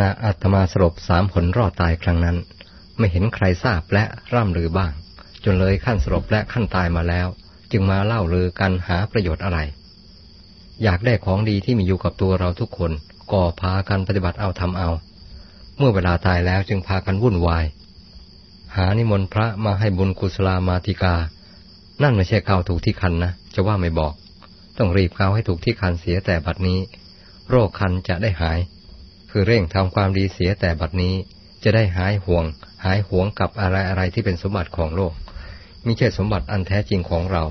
ณะอาตมาสลบสามผลรอดตายครั้งนั้น ไม่เห็นใครทราบและร่ำลือบ้าง จนเลยขั้นสลบและขั้นตายมาแล้ว จึงมาเล่าลือกันหาประโยชน์อะไร อยากได้ของดีที่มีอยู่กับตัวเราทุกคนก็พากันปฏิบัติเอาทำเอา เมื่อเวลาตายแล้วจึงพากันวุ่นวาย หานิมนต์พระมาให้บุญกุศลามาติกา นั่นไม่ใช่เกาถูกที่คันนะจะว่าไม่บอก ต้องรีบเกาให้ถูกที่คันเสียแต่บัดนี้ โรคคันจะได้หาย คือเร่งทำความดีเสียแต่บัดนี้จะได้หายห่วง หายห่วงกับอะไรอะไรที่เป็นสมบัติของโลกมิใช่สมบัติอันแท้จริงของเรา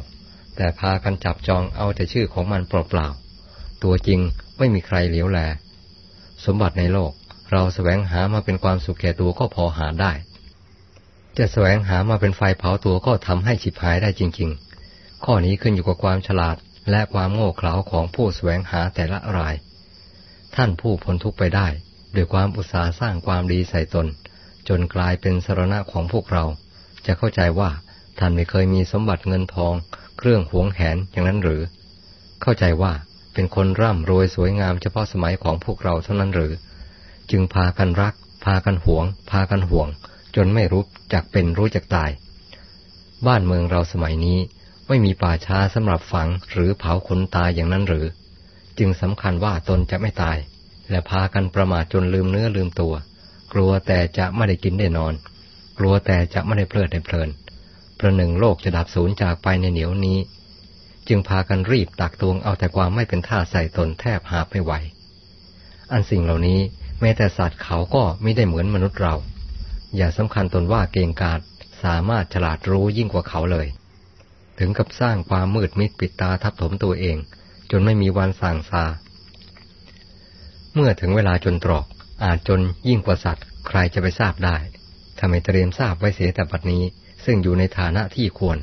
แต่พากันจับจองเอาแต่ชื่อของมันเปล่าๆตัวจริงไม่มีใครเหลียวแล สมบัติในโลก เราแสวงหามาเป็นความสุขแก่ตัวก็พอหาได้ จะแสวงหามาเป็นไฟเผาตัวก็ทำให้ฉิบหายได้จริง ๆ ข้อนี้ขึ้นอยู่กับความฉลาดและความโง่เขลาของผู้แสวงหาแต่ละราย ท่านผู้พ้นทุกข์ไปได้ ด้วยความอุตสาห์สร้างความดีใส่ตน จนกลายเป็นสรณะของพวกเรา จะเข้าใจว่าท่านไม่เคยมีสมบัติเงินทอง เครื่องหวงแหนอย่างนั้นหรือ เข้าใจว่าเป็นคนร่ำรวยสวยงามเฉพาะสมัยของพวกเราเท่านั้นหรือ จึงพากันรัก พากันหวง พากันห่วง จนไม่รู้จักเป็นรู้จักตาย บ้านเมืองเราสมัยนี้ไม่มีป่าช้าสำหรับฝังหรือเผาคนตายอย่างนั้นหรือ จึงสำคัญว่าตนจะไม่ตาย และพากันประมาทจนลืมเนื้อลืมตัว กลัวแต่จะไม่ได้กินได้นอน กลัวแต่จะไม่ได้เพลิดได้เพลินประหนึ่งโลกจะดับสูญจากไปในเหนียวนี้ จึงพากันรีบตักตวงเอาแต่ความไม่เป็นท่าใส่ตนแทบหาไม่ไหว อันสิ่งเหล่านี้แม้แต่สัตว์เขาก็ไม่ได้เหมือนมนุษย์เรา อย่าสำคัญตนว่าเก่งกาจสามารถฉลาดรู้ยิ่งกว่าเขาเลย ถึงกับสร้างความมืดมิดปิดตาทับถมตัวเอง จนไม่มีวันสั่งซา เมื่อถึงเวลาจนตรอก อาจจนยิ่งกว่าสัตว์ ใครจะไปทราบได้ทำไมเตรียมทราบไว้เสียแต่บัดนี้ ซึ่งอยู่ในฐานะที่ควร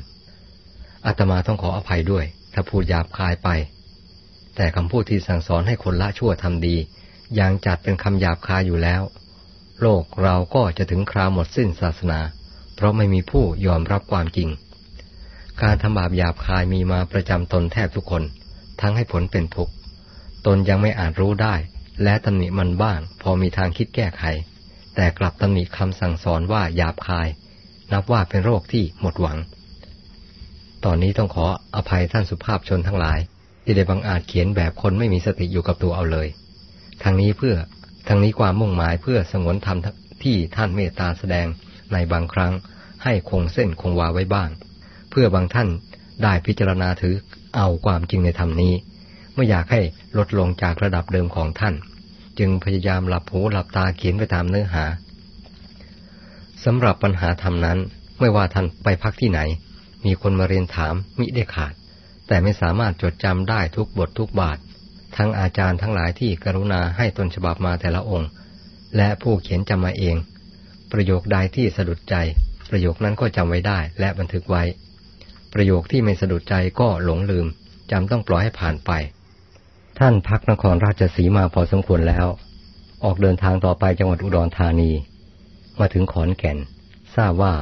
อาตมาต้องขออภัยด้วย ถ้าพูดหยาบคายไป แต่คำพูดที่สั่งสอนให้คนละชั่วทำดียังจัดเป็นคำหยาบคายอยู่แล้ว โลกเราก็จะถึงคราวหมดสิ้นศาสนา เพราะไม่มีผู้ยอมรับความจริง การทำบาปหยาบคายมีมาประจำตนแทบทุกคน ทั้งให้ผลเป็นทุกข์ ตนยังไม่อาจรู้ได้ และตำหนิมันบ้าง พอมีทางคิดแก้ไข แต่กลับตำหนิคำสั่งสอนว่าหยาบคาย นับว่าเป็นโรคที่หมดหวัง ตอนนี้ต้องขออภัยท่านสุภาพชนทั้งหลาย ที่ได้บังอาจเขียนแบบคนไม่มีสติอยู่กับตัวเอาเลย ทางนี้เพื่อทางนี้ความมุ่งหมายเพื่อสงวนธรรมที่ท่านเมตตาแสดงในบางครั้งให้คงเส้นคงวาไว้บ้าง เพื่อบางท่านได้พิจารณาถือ เอาความจริงในธรรมนี้ไม่อยากให้ลดลงจากระดับเดิมของท่าน จึงพยายามหลับหูหลับตาเขียนไปตามเนื้อหาสำหรับปัญหาธรรมนั้น ไม่ว่าท่านไปพักที่ไหน มีคนมาเรียนถามมิได้ขาด แต่ไม่สามารถจดจำได้ทุกบททุกบาท ทั้งอาจารย์ทั้งหลายที่กรุณาให้ต้นฉบับมาแต่ละองค์ และผู้เขียนจำมาเอง ประโยคใดที่สะดุดใจ ประโยคนั้นก็จำไว้ได้และบันทึกไว้ ประโยคที่ไม่สะดุดใจก็หลงลืมจำต้องปล่อยให้ผ่านไป ท่านพักนครราชสีมาพอสมควรแล้ว ออกเดินทางต่อไปจังหวัดอุดรธานี มาถึงขอนแก่น ทราบว่า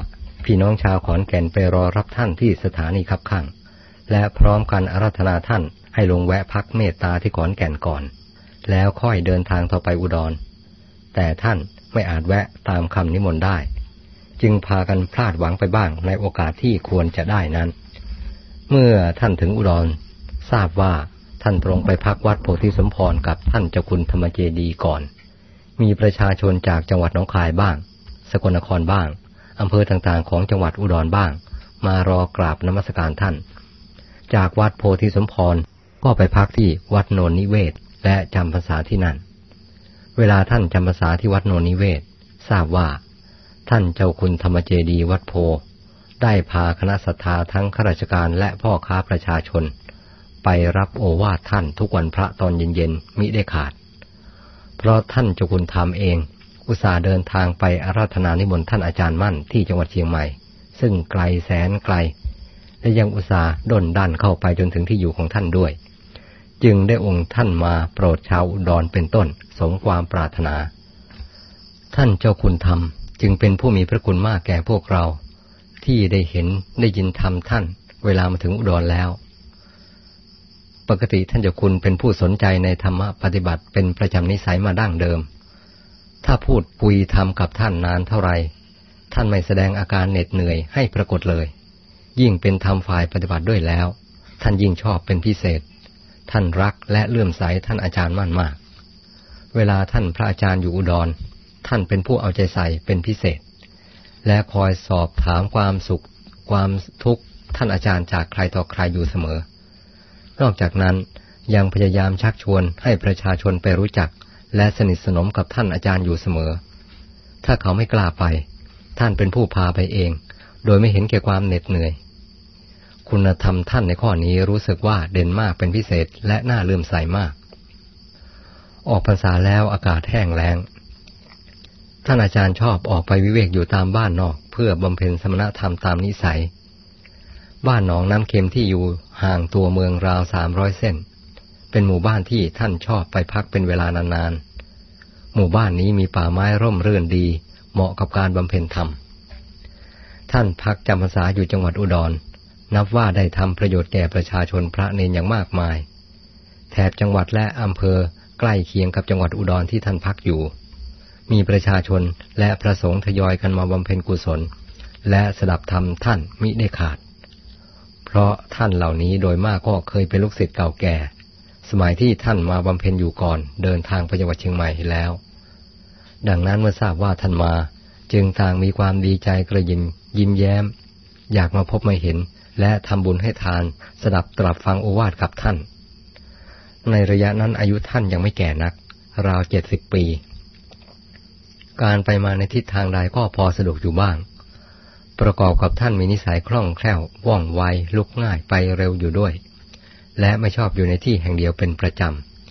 พี่น้องชาวขอนแก่นไปรอรับท่านที่สถานีขับข้าง และพร้อมกันอารัธนาท่านให้ลงแวะพักเมตตาที่ขอนแก่นก่อน แล้วค่อยเดินทางต่อไปอุดร แต่ท่านไม่อาจแวะตามคำนิมนต์ได้ จึงพากันพลาดหวังไปบ้างในโอกาสที่ควรจะได้นั้น เมื่อท่านถึงอุดรทราบว่าท่านตรงไปพักวัดโพธิสมพรกับท่านเจ้าคุณธรรมเจดีก่อน มีประชาชนจากจังหวัดน้องคายบ้าง สกลนครบ้างอำเภอต่างๆ ของจังหวัดอุดรบ้าง มารอกราบนมัสการท่าน จากวัดโพธิสมพรก็ไปพักที่วัดโนนนิเวศและจำภาษาที่นั่น เวลาท่านจำภาษาที่วัดโนนนิเวศทราบว่า ท่านเจ้าคุณธรรมเจดีวัดโพ ได้พาคณะสัตยาทั้งข้าราชการและพ่อค้าประชาชน ไปรับโอวาทท่านทุกวันพระตอนเย็นๆมิได้ขาด เพราะท่านเจ้าคุณทำเอง อุตส่าห์เดินทางไปอาราธนานิมนต์ท่านอาจารย์มั่นที่จังหวัดเชียงใหม่ ซึ่งไกลแสนไกล และยังอุตส่าห์ด้นดันเข้าไปจนถึงที่อยู่ของท่านด้วย จึงได้องค์ท่านมาโปรดชาวอุดรเป็นต้นสมความปรารถนา ท่านเจ้าคุณธรรม จึงเป็นผู้มีพระคุณมากแก่พวกเรา ที่ได้เห็นได้ยินธรรมท่าน เวลามาถึงอุดรแล้ว ปกติท่านเจ้าคุณเป็นผู้สนใจในธรรมปฏิบัติเป็นประจำนิสัยมาดั้งเดิม ถ้าพูดปุยทำกับท่านนานเท่าไรท่านไม่แสดงอาการเหน็ดเหนื่อยให้ปรากฏเลย ยิ่งเป็นธรรมฝ่ายปฏิบัติด้วยแล้ว ท่านยิ่งชอบเป็นพิเศษ ท่านรักและเลื่อมใสท่านอาจารย์มั่นมาก เวลาท่านพระอาจารย์อยู่อุดร ท่านเป็นผู้เอาใจใส่เป็นพิเศษ และคอยสอบถามความสุข ความทุกข์ท่านอาจารย์จากใครต่อใครอยู่เสมอ นอกจากนั้นยังพยายามชักชวนให้ประชาชนไปรู้จัก และสนิทสนมกับท่านอาจารย์อยู่เสมอ ถ้าเขาไม่กล้าไป ท่านเป็นผู้พาไปเอง โดยไม่เห็นแก่ความเหน็ดเหนื่อย คุณธรรมท่านในข้อนี้รู้สึกว่าเด่นมากเป็นพิเศษและน่าเลื่อมใสมาก ออกพรรษาแล้วอากาศแห้งแล้ง ท่านอาจารย์ชอบออกไปวิเวกอยู่ตามบ้านนอก เพื่อบำเพ็ญสมณธรรมตามนิสัย บ้านหนองน้ำเค็มที่อยู่ห่างตัวเมืองราวสามร้อยเส้น เป็นหมู่บ้านที่ท่านชอบไปพักเป็นเวลานานๆ หมู่บ้านนี้มีป่าไม้ร่มรื่นดี เหมาะกับการบำเพ็ญธรรม ท่านพักจำพรรษาอยู่จังหวัดอุดร นับว่าได้ทำประโยชน์แก่ประชาชนพระเนนอย่างมากมาย แถบจังหวัดและอำเภอใกล้เคียงกับจังหวัดอุดรที่ท่านพักอยู่ มีประชาชนและพระสงฆ์ทยอยกันมาบำเพ็ญกุศล และสดับธรรมท่านมิได้ขาด เพราะท่านเหล่านี้โดยมากก็เคยเป็นลูกศิษย์เก่าแก่ สมัยที่ท่านมาบำเพ็ญอยู่ก่อนเดินทางไปจังหวัดเชียงใหม่แล้ว ดังนั้นเมื่อทราบว่าท่านมา จึงต่างมีความดีใจกระยิมยิ้มแย้ม อยากมาพบมาเห็น และทำบุญให้ทาน สดับตรับฟังโอวาทกับท่าน ในระยะนั้นอายุท่านยังไม่แก่นัก ราวเจ็ดสิบปี การไปมาในทิศทางใดก็พอสะดวกอยู่บ้าง ประกอบกับท่านมีนิสัยคล่องแคล่วว่องไวลุกง่ายไปเร็วอยู่ด้วย และไม่ชอบอยู่ในที่แห่งเดียวเป็นประจ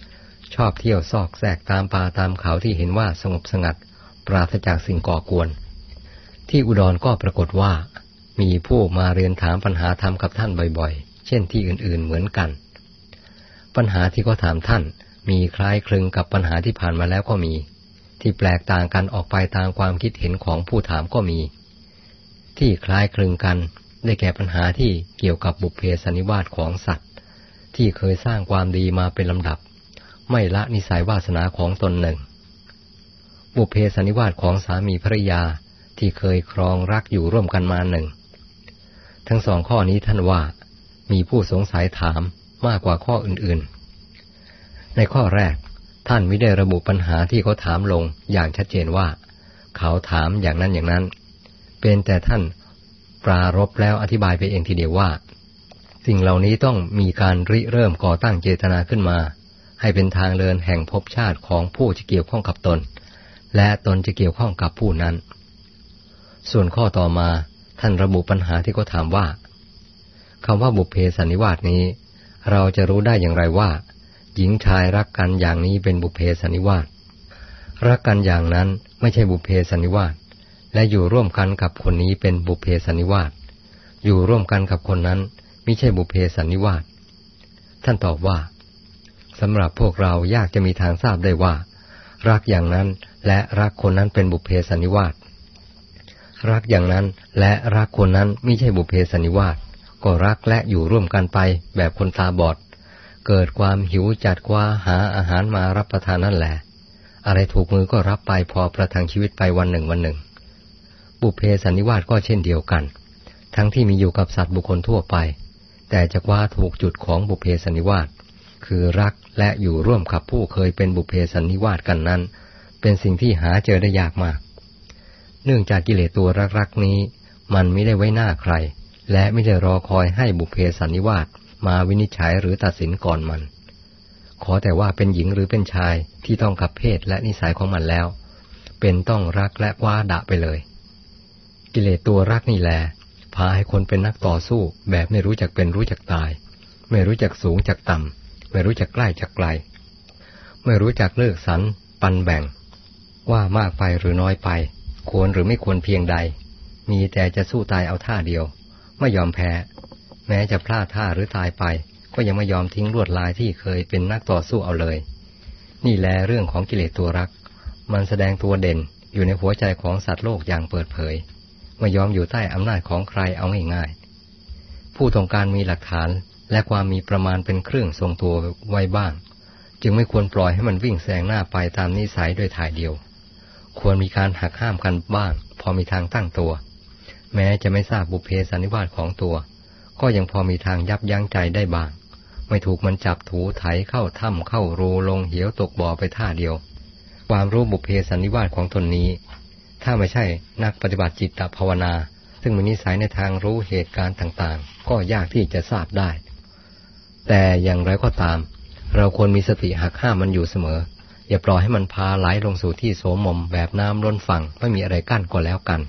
ำ ชอบเที่ยวซอกแซกตามป่าตามเขาที่เห็นว่าสงบสงัด ปราศจากสิ่งก่อกวน ที่อุดรก็ปรากฏว่า มีผู้มาเรียนถามปัญหาธรรมกับท่านบ่อยๆ เช่นที่อื่นๆเหมือนกัน ปัญหาที่เขาถามท่านมีคล้ายคลึงกับปัญหาที่ผ่านมาแล้วก็มี ที่แปลกต่างกันออกไปตามความคิดเห็นของผู้ถามก็มี ที่คล้ายคลึงกันได้แก่ปัญหาที่เกี่ยวกับบุพเพสนิวาสของสัตว์ ที่เคยสร้างความดีมาเป็นลำดับ ไม่ละนิสัยวาสนาของตนหนึ่ง บุพเพสนิวาสของสามีภรรยาที่เคยครองรักอยู่ร่วมกันมาหนึ่ง ทั้งสองข้อนี้ท่านว่า มีผู้สงสัยถามมากกว่าข้ออื่นๆ ในข้อแรก ท่านไม่ได้ระบุปัญหาที่เขาถามลงอย่างชัดเจนว่า เขาถามอย่างนั้นอย่างนั้น เป็นแต่ท่านปรารบแล้วอธิบายไปเองทีเดียวว่า สิ่งเหล่านี้ต้องมีการริเริ่มก่อตั้งเจตนาขึ้นมา ให้เป็นทางเดินแห่งภพชาติของผู้จะเกี่ยวข้องกับตน และตนจะเกี่ยวข้องกับผู้นั้น ส่วนข้อต่อมาท่านระบุปัญหาที่เขาถามว่าคำว่าบุพเพสันนิวาสนี้ เราจะรู้ได้อย่างไรว่า หญิงชายรักกันอย่างนี้เป็นบุเพสนิวาสรักกันอย่างนั้นไม่ใช่บุเพสนิวาสและอยู่ร่วมกันกับคนนี้เป็นบุเพสนิวาสอยู่ร่วมกันกับคนนั้นไมิใช่บุเพสนิวาสท่านตอบว่าสำหรับพวกเรายากจะมีทางทราบได้ว่า รักอย่างนั้นและรักคนนั้นเป็นบุเพสนิวาสรักอย่างนั้นและรักคนนั้นไม่ใช่บุเพสนิวาสก็รักและอยู่ร่วมกันไปแบบคนตาบอด เกิดความหิวจัดกว่าหาอาหารมารับประทานนั่นแหละ อะไรถูกมือก็รับไปพอประทังชีวิตไปวันหนึ่งวันหนึ่ง บุพเพสันนิวาสก็เช่นเดียวกัน ทั้งที่มีอยู่กับสัตว์บุคคลทั่วไป แต่จะว่าถูกจุดของบุพเพสนิวาสคือรักและอยู่ร่วมกับผู้เคยเป็นบุพเพสนิวาสกันนั้น เป็นสิ่งที่หาเจอได้ยากมาก เนื่องจากกิเลสตัวรักๆนี้ มันไม่ได้ไว้หน้าใคร และไม่ได้รอคอยให้บุพเพสันนิวาส มาวินิจฉัยหรือตัดสินก่อนมัน ขอแต่ว่าเป็นหญิงหรือเป็นชายที่ต้องกับเพศและนิสัยของมันแล้ว เป็นต้องรักและว่าดะไปเลย กิเลสตัวรักนี่แหละพาให้คนเป็นนักต่อสู้แบบไม่รู้จักเป็นรู้จักตาย ไม่รู้จักสูงจากต่ำไม่รู้จักใกล้จากไกล ไม่รู้จักเลิกสรรปันแบ่ง ว่ามากไปหรือน้อยไป ควรหรือไม่ควรเพียงใด มีแต่จะสู้ตายเอาท่าเดียว ไม่ยอมแพ้ แม้จะพลาดท่าหรือตายไป ก็ยังไม่ยอมทิ้งลวดลายที่เคยเป็นนักต่อสู้เอาเลย นี่แลเรื่องของกิเลสตัวรัก มันแสดงตัวเด่นอยู่ในหัวใจของสัตว์โลกอย่างเปิดเผย ไม่ยอมอยู่ใต้อำนาจของใครเอาง่ายๆผู้ต้องการมีหลักฐานและความมีประมาณเป็นเครื่องทรงตัวไว้บ้าง จึงไม่ควรปล่อยให้มันวิ่งแซงหน้าไปตามนิสัยโดยถ่ายเดียว ควรมีการหักห้ามกันบ้าง พอมีทางตั้งตัว แม้จะไม่ทราบบุเพสันนิวาสของตัว ก็ยังพอมีทางยับยั้งใจได้บ้าง ไม่ถูกมันจับถูไถเข้าถ้ำเข้ารูลงเหวตกบ่อไปท่าเดียว ความรู้บุเพสันนิวาสของตนนี้ ถ้าไม่ใช่นักปฏิบัติจิตภาวนา ซึ่งมีนิสัยในทางรู้เหตุการณ์ต่างๆ ก็ยากที่จะทราบได้ แต่อย่างไรก็ตาม เราควรมีสติหักห้ามมันอยู่เสมอ อย่าปล่อยให้มันพาไหลลงสู่ที่โสมมแบบน้ำล้นฝั่งไม่มีอะไรกั้นก็แล้วกัน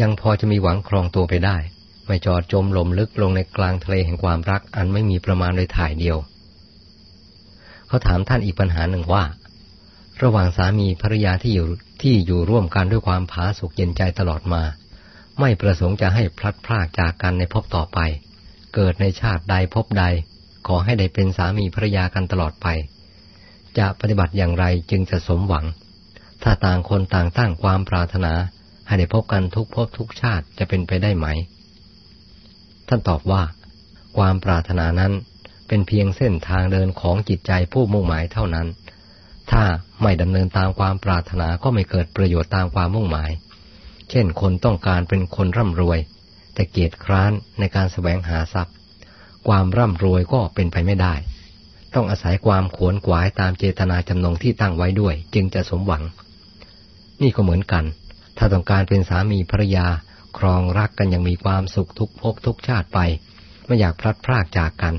ยังพอจะมีหวังครองตัวไปได้ ไม่จอดจมลมลึกลงในกลางทะเลแห่งความรักอันไม่มีประมาณเลยถ่ายเดียว เขาถามท่านอีกปัญหาหนึ่งว่า ระหว่างสามีภรรยาที่อยู่ที่อยู่ร่วมกันด้วยความผาสุกเย็นใจตลอดมา ไม่ประสงค์จะให้พลัดพรากจากกันในภพต่อไป เกิดในชาติใดภพใด ขอให้ได้เป็นสามีภรรยากันตลอดไป จะปฏิบัติอย่างไรจึงจะสมหวัง ถ้าต่างคนต่างตั้งความปรารถนาให้ได้พบกันทุกภพทุกชาติจะเป็นไปได้ไหม ท่านตอบว่า ความปรารถนานั้นเป็นเพียงเส้นทางเดินของจิตใจผู้มุ่งหมายเท่านั้น ถ้าไม่ดำเนินตามความปรารถนาก็ไม่เกิดประโยชน์ตามความมุ่งหมาย เช่นคนต้องการเป็นคนร่ำรวย แต่เกียจคร้านในการแสวงหาทรัพย์ ความร่ำรวยก็เป็นไปไม่ได้ ต้องอาศัยความขวนขวายตามเจตนาจำนงที่ตั้งไว้ด้วย จึงจะสมหวัง นี่ก็เหมือนกัน ถ้าต้องการเป็นสามีภรรยา ครองรักกันอย่างมีความสุขทุกภพทุกชาติไป ไม่อยากพลัดพรากจากกัน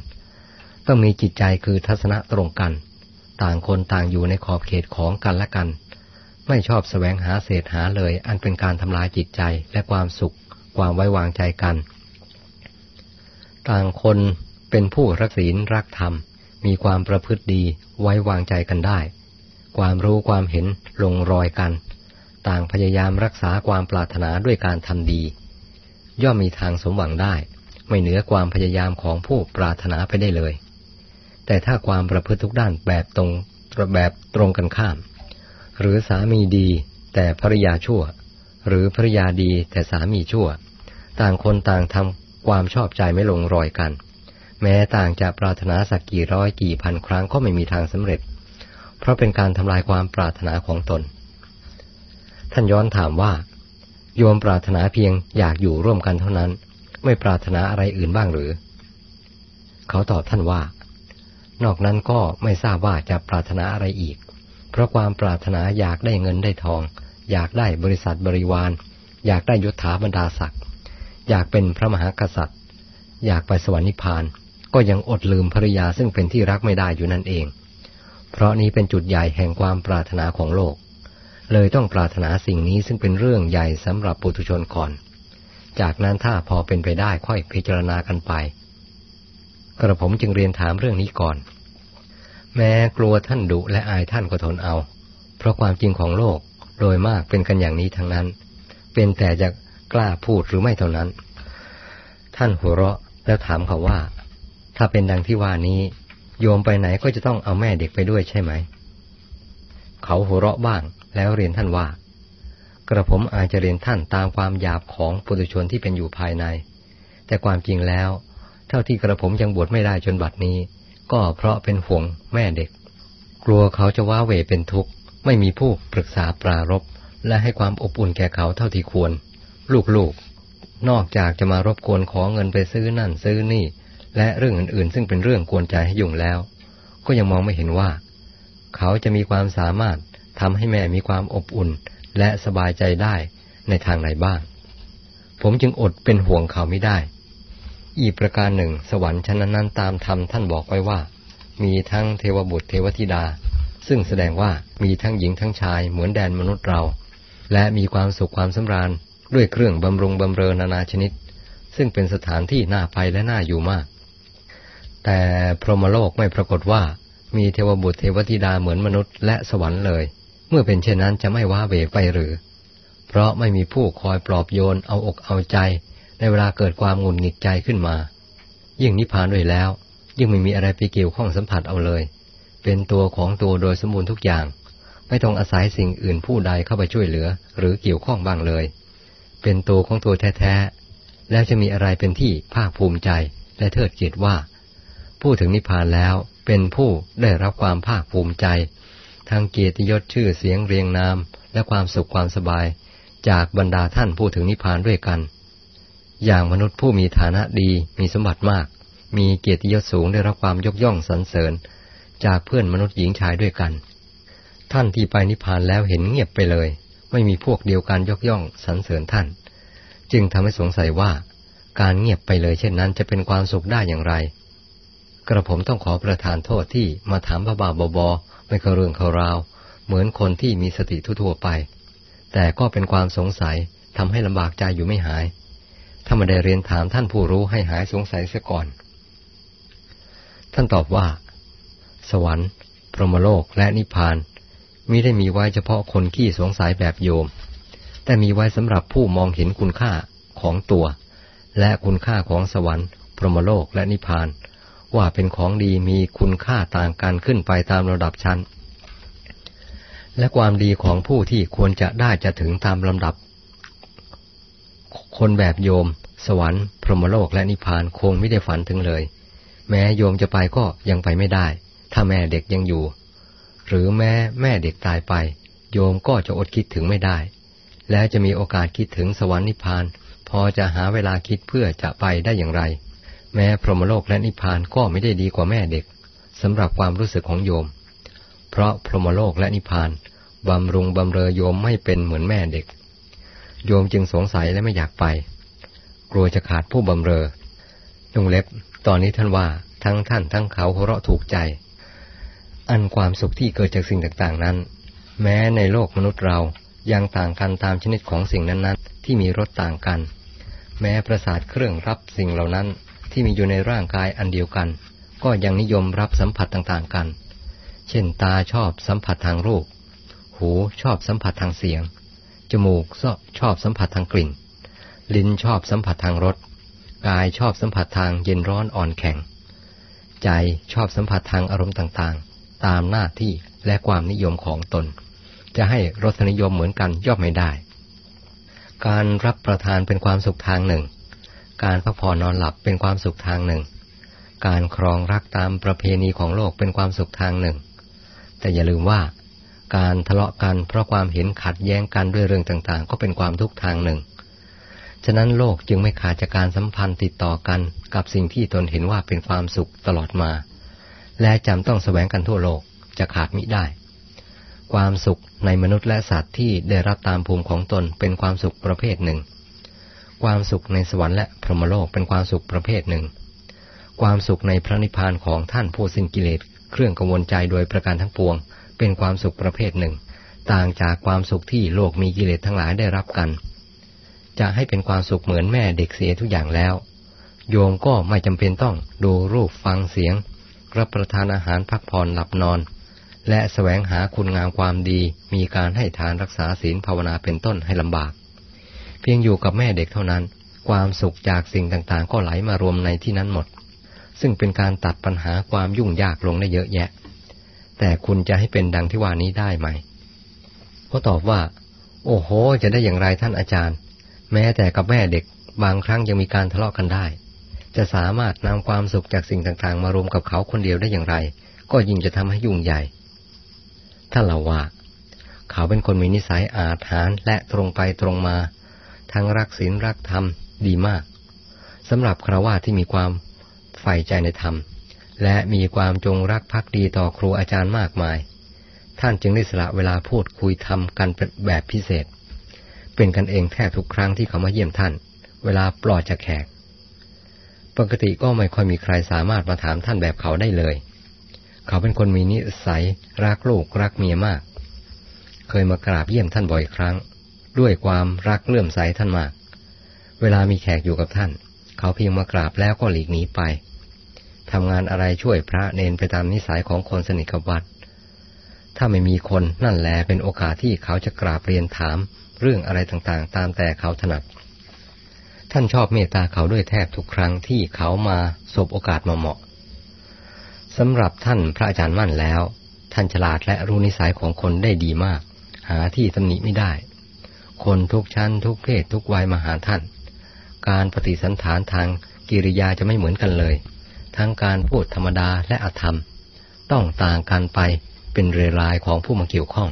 ต้องมีจิตใจคือทัศนะตรงกัน ต่างคนต่างอยู่ในขอบเขตของกันและกัน ไม่ชอบแสวงหาเศษหาเลย อันเป็นการทำลายจิตใจและความสุข ความไว้วางใจกัน ต่างคนเป็นผู้รักศีลรักธรรม มีความประพฤติดีไว้วางใจกันได้ ความรู้ความเห็นลงรอยกัน ต่างพยายามรักษาความปรารถนาด้วยการทำดี ย่อมมีทางสมหวังได้ ไม่เหนือความพยายามของผู้ปรารถนาไปได้เลย แต่ถ้าความประพฤติทุกด้านแบบตรงแบบตรงกันข้าม หรือสามีดีแต่ภรรยาชั่ว หรือภรรยาดีแต่สามีชั่ว ต่างคนต่างทำความชอบใจไม่ลงรอยกัน แม้ต่างจะปรารถนาสักกี่ร้อยกี่พันครั้งก็ไม่มีทางสำเร็จ เพราะเป็นการทำลายความปรารถนาของตน ท่านย้อนถามว่า โยมปรารถนาเพียงอยากอยู่ร่วมกันเท่านั้น ไม่ปรารถนาอะไรอื่นบ้างหรือ เขาตอบท่านว่า นอกนั้นก็ไม่ทราบว่าจะปรารถนาอะไรอีก เพราะความปรารถนาอยากได้เงินได้ทอง อยากได้บริษัทบริวาร อยากได้ยศถาบรรดาศักดิ์อยากเป็นพระมหากษัตริย์ อยากไปสวรรค์นิพพาน ก็ยังอดลืมภริยาซึ่งเป็นที่รักไม่ได้อยู่นั่นเอง เพราะนี้เป็นจุดใหญ่แห่งความปรารถนาของโลก เลยต้องปรารถนาสิ่งนี้ซึ่งเป็นเรื่องใหญ่สำหรับปุถุชนก่อน จากนั้นถ้าพอเป็นไปได้ค่อยพิจารณากันไป กระผมจึงเรียนถามเรื่องนี้ก่อน แม้กลัวท่านดุและอายท่านก็ทนเอา เพราะความจริงของโลกโดยมากเป็นกันอย่างนี้ทั้งนั้น เป็นแต่จะกล้าพูดหรือไม่เท่านั้น ท่านหัวเราะแล้วถามเขาว่า ถ้าเป็นดังที่ว่านี้ โยมไปไหนก็จะต้องเอาแม่เด็กไปด้วยใช่ไหม เขาหัวเราะบ้าง แล้วเรียนท่านว่า กระผมอาจจะเรียนท่านตามความหยาบของปุถุชนที่เป็นอยู่ภายใน แต่ความจริงแล้ว เท่าที่กระผมยังบวชไม่ได้จนบัดนี้ ก็เพราะเป็นห่วงแม่เด็ก กลัวเขาจะว้าเหวเป็นทุกข์ ไม่มีผู้ปรึกษาปรารบและให้ความอบอุ่นแก่เขาเท่าที่ควร ลูกๆ นอกจากจะมารบกวนขอเงินไปซื้อนั่นซื้อนี่ และเรื่องอื่นๆ ซึ่งเป็นเรื่องกวนใจให้ยุ่งแล้ว ก็ยังมองไม่เห็นว่า เขาจะมีความสามารถ ทำให้แม่มีความอบอุ่น และสบายใจได้ในทางไหนบ้าง ผมจึงอดเป็นห่วงเขาไม่ได้ อีกประการหนึ่ง สวรรค์ชั้นนั้นตามธรรมท่านบอกไว้ว่า มีทั้งเทวบุตรเทวธิดา ซึ่งแสดงว่ามีทั้งหญิงทั้งชายเหมือนแดนมนุษย์เรา และมีความสุขความสำราญ ด้วยเครื่องบำรุงบำเรอนานาชนิด ซึ่งเป็นสถานที่น่าไปและน่าอยู่มาก แต่พรหมโลกไม่ปรากฏว่ามีเทวบุตรเทวธิดาเหมือนมนุษย์และสวรรค์เลย เมื่อเป็นเช่นนั้นจะไม่ว้าเวไปหรือ เพราะไม่มีผู้คอยปลอบโยนเอาอกเอาใจ ในเวลาเกิดความงุนหงิดใจขึ้นมา ยิ่งนิพพานด้วยแล้ว ยิ่งไม่มีอะไรไปเกี่ยวข้องสัมผัสเอาเลย เป็นตัวของตัวโดยสมบูรณ์ทุกอย่าง ไม่ต้องอาศัยสิ่งอื่นผู้ใดเข้าไปช่วยเหลือ หรือเกี่ยวข้องบ้างเลย เป็นตัวของตัวแท้ๆแล้วจะมีอะไรเป็นที่ภาคภูมิใจและเทิดเกียรติว่าพูดถึงนิพพานแล้วเป็นผู้ได้รับความภาคภูมิใจ ทางเกียรติยศชื่อเสียงเรียงนาม และความสุขความสบาย จากบรรดาท่านผู้ถึงนิพพานด้วยกัน อย่างมนุษย์ผู้มีฐานะดีมีสมบัติมาก มีเกียรติยศสูงได้รับความยกย่องสรรเสริญ จากเพื่อนมนุษย์หญิงชายด้วยกัน ท่านที่ไปนิพพานแล้วเห็นเงียบไปเลย ไม่มีพวกเดียวกันยกย่องสรรเสริญท่าน จึงทำให้สงสัยว่า การเงียบไปเลยเช่นนั้นจะเป็นความสุขได้อย่างไร กระผมต้องขอประทานโทษที่มาถามบ้าบาบอ ไม่เคาเรื่องเขาราว เหมือนคนที่มีสติทั่วไป แต่ก็เป็นความสงสัยทำให้ลำบากใจอยู่ไม่หาย ถ้ามาได้เรียนถามท่านผู้รู้ให้หายสงสัยเสียก่อน ท่านตอบว่า สวรรค์ พรหมโลกและนิพพานมิได้มีไว้เฉพาะคนขี้สงสัยแบบโยม แต่มีไว้สำหรับผู้มองเห็นคุณค่าของตัว และคุณค่าของสวรรค์ พรหมโลกและนิพพาน ว่าเป็นของดีมีคุณค่าต่างกันขึ้นไปตามระดับชั้น และความดีของผู้ที่ควรจะได้จะถึงตามลำดับ คนแบบโยม สวรรค์ พรหมโลกและนิพพานคงไม่ได้ฝันถึงเลย แม้โยมจะไปก็ยังไปไม่ได้ ถ้าแม่เด็กยังอยู่ หรือแม้แม่เด็กตายไป โยมก็จะอดคิดถึงไม่ได้ และจะมีโอกาสคิดถึงสวรรค์นิพพาน พอจะหาเวลาคิดเพื่อจะไปได้อย่างไร แม้พรหมโลกและนิพพานก็ไม่ได้ดีกว่าแม่เด็กสำหรับความรู้สึกของโยม เพราะพรหมโลกและนิพพานบำรุงบำเรอโยมไม่เป็นเหมือนแม่เด็ก โยมจึงสงสัยและไม่อยากไป กลัวจะขาดผู้บำเรอลงเล็บ ตอนนี้ท่านว่าทั้งท่านทั้งเขาหัวเราะถูกใจ อันความสุขที่เกิดจากสิ่งต่างๆนั้น แม้ในโลกมนุษย์เรายังต่างกันตามชนิดของสิ่งนั้นๆ ที่มีรสต่างกัน แม้ประสาทเครื่องรับสิ่งเหล่านั้น ที่มีอยู่ในร่างกายอันเดียวกัน ก็ยังนิยมรับสัมผัสต่างๆกัน เช่นตาชอบสัมผัสทางรูป หูชอบสัมผัสทางเสียง จมูกชอบสัมผัสทางกลิ่น ลิ้นชอบสัมผัสทางรส กายชอบสัมผัสทางเย็นร้อนอ่อนแข็ง ใจชอบสัมผัสทางอารมณ์ต่างๆ ตามหน้าที่และความนิยมของตน จะให้รสนิยมเหมือนกันย่อมไม่ได้ การรับประทานเป็นความสุขทางหนึ่ง การพักผ่อนนอนหลับเป็นความสุขทางหนึ่ง การครองรักตามประเพณีของโลกเป็นความสุขทางหนึ่ง แต่อย่าลืมว่า การทะเลาะกันเพราะความเห็นขัดแย้งกันด้วยเรื่องต่างๆ ก็เป็นความทุกข์ทางหนึ่ง ฉะนั้นโลกจึงไม่ขาดจากการสัมพันธ์ติดต่อกันกับสิ่งที่ตนเห็นว่าเป็นความสุขตลอดมา และจำต้องแสวงกันทั่วโลกจะขาดมิได้ ความสุขในมนุษย์และสัตว์ที่ได้รับตามภูมิของตนเป็นความสุขประเภทหนึ่ง ความสุขในสวรรค์และพรหมโลกเป็นความสุขประเภทหนึ่ง ความสุขในพระนิพพานของท่านผู้สิ้นกิเลสเครื่องกังวลใจโดยประการทั้งปวง เป็นความสุขประเภทหนึ่ง ต่างจากความสุขที่โลกมีกิเลสทั้งหลายได้รับกัน จะให้เป็นความสุขเหมือนแม่เด็กเสียทุกอย่างแล้ว โยมก็ไม่จำเป็นต้องดูรูปฟังเสียง รับประทานอาหารพักผ่อนหลับนอน และแสวงหาคุณงามความดีมีการให้ทานรักษาศีลภาวนาเป็นต้นให้ลำบาก พียงอยู่กับแม่เด็กเท่านั้น ความสุขจากสิ่งต่างๆ ก็ไหลมารวมในที่นั้นหมด ซึ่งเป็นการตัดปัญหาความยุ่งยากลงได้เยอะแยะ แต่คุณจะให้เป็นดังที่ว่านี้ได้ไหมเขาตอบว่า โอ้โห จะได้อย่างไรท่านอาจารย์ แม้แต่กับแม่เด็กบางครั้งยังมีการทะเลาะกันได้ จะสามารถนำความสุขจากสิ่งต่างๆ มารวมกับเขาคนเดียวได้อย่างไร ก็ยิ่งจะทำให้ยุ่งใหญ่ ถ้าเราว่า เขาเป็นคนมีนิสัยอาถรรพ์และตรงไปตรงมา ทั้งรักศีลรักธรรมดีมากสำหรับคราวาที่มีความใฝ่ใจในธรรม และมีความจงรักภักดีต่อครูอาจารย์มากมาย ท่านจึงได้สละเวลาพูดคุยทำกันแบบพิเศษ เป็นกันเองแทบทุกครั้งที่เขามาเยี่ยมท่าน เวลาปลอดจากแขก ปกติก็ไม่ค่อยมีใครสามารถมาถามท่านแบบเขาได้เลย เขาเป็นคนมีนิสัยรักลูกรักเมียมาก เคยมากราบเยี่ยมท่านบ่อยครั้ง ด้วยความรักเลื่อมใสท่านมาก เวลามีแขกอยู่กับท่าน เขาเพียงมากราบแล้วก็หลีกหนีไปทำงานอะไรช่วยพระเนนไปตามนิสัยของคนสนิทกับวัด ถ้าไม่มีคนนั่นแหละเป็นโอกาสที่เขาจะกราบเรียนถามเรื่องอะไรต่างๆ ตามแต่เขาถนัด ท่านชอบเมตตาเขาด้วยแทบทุกครั้งที่เขามาสบโอกาสมาเหมาะสำหรับท่านพระอาจารย์มั่นแล้ว ท่านฉลาดและรู้นิสัยของคนได้ดีมาก หาที่ตำหนิไม่ได้ คนทุกชั้น ทุกเพศทุกวัยมาหาท่าน การปฏิสันฐานทางกิริยาจะไม่เหมือนกันเลย ทั้งการพูดธรรมดาและอธรรม ต้องต่างกันไปเป็นเรรายของผู้มาเกี่ยวข้อง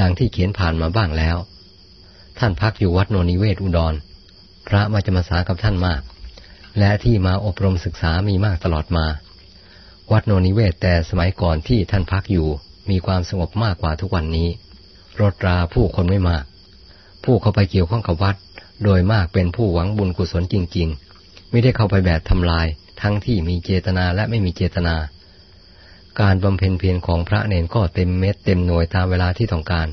ดังที่เขียนผ่านมาบ้างแล้ว ท่านพักอยู่วัดโนนิเวศอุดร พระมาจมาสากับท่านมาก และที่มาอบรมศึกษามีมากตลอดมา วัดโนนิเวศแต่สมัยก่อนที่ท่านพักอยู่มีความสงบมากกว่าทุกวันนี้ รถราผู้คนไม่มาก ผู้เข้าไปเกี่ยวข้องกับวัด โดยมากเป็นผู้หวังบุญกุศลจริง ๆ ไม่ได้เข้าไปแบบทำลาย ทั้งที่มีเจตนาและไม่มีเจตนา การบำเพ็ญเพียรของพระเนนก็เต็มเม็ดเต็มหน่วยตามเวลาที่ต้องการ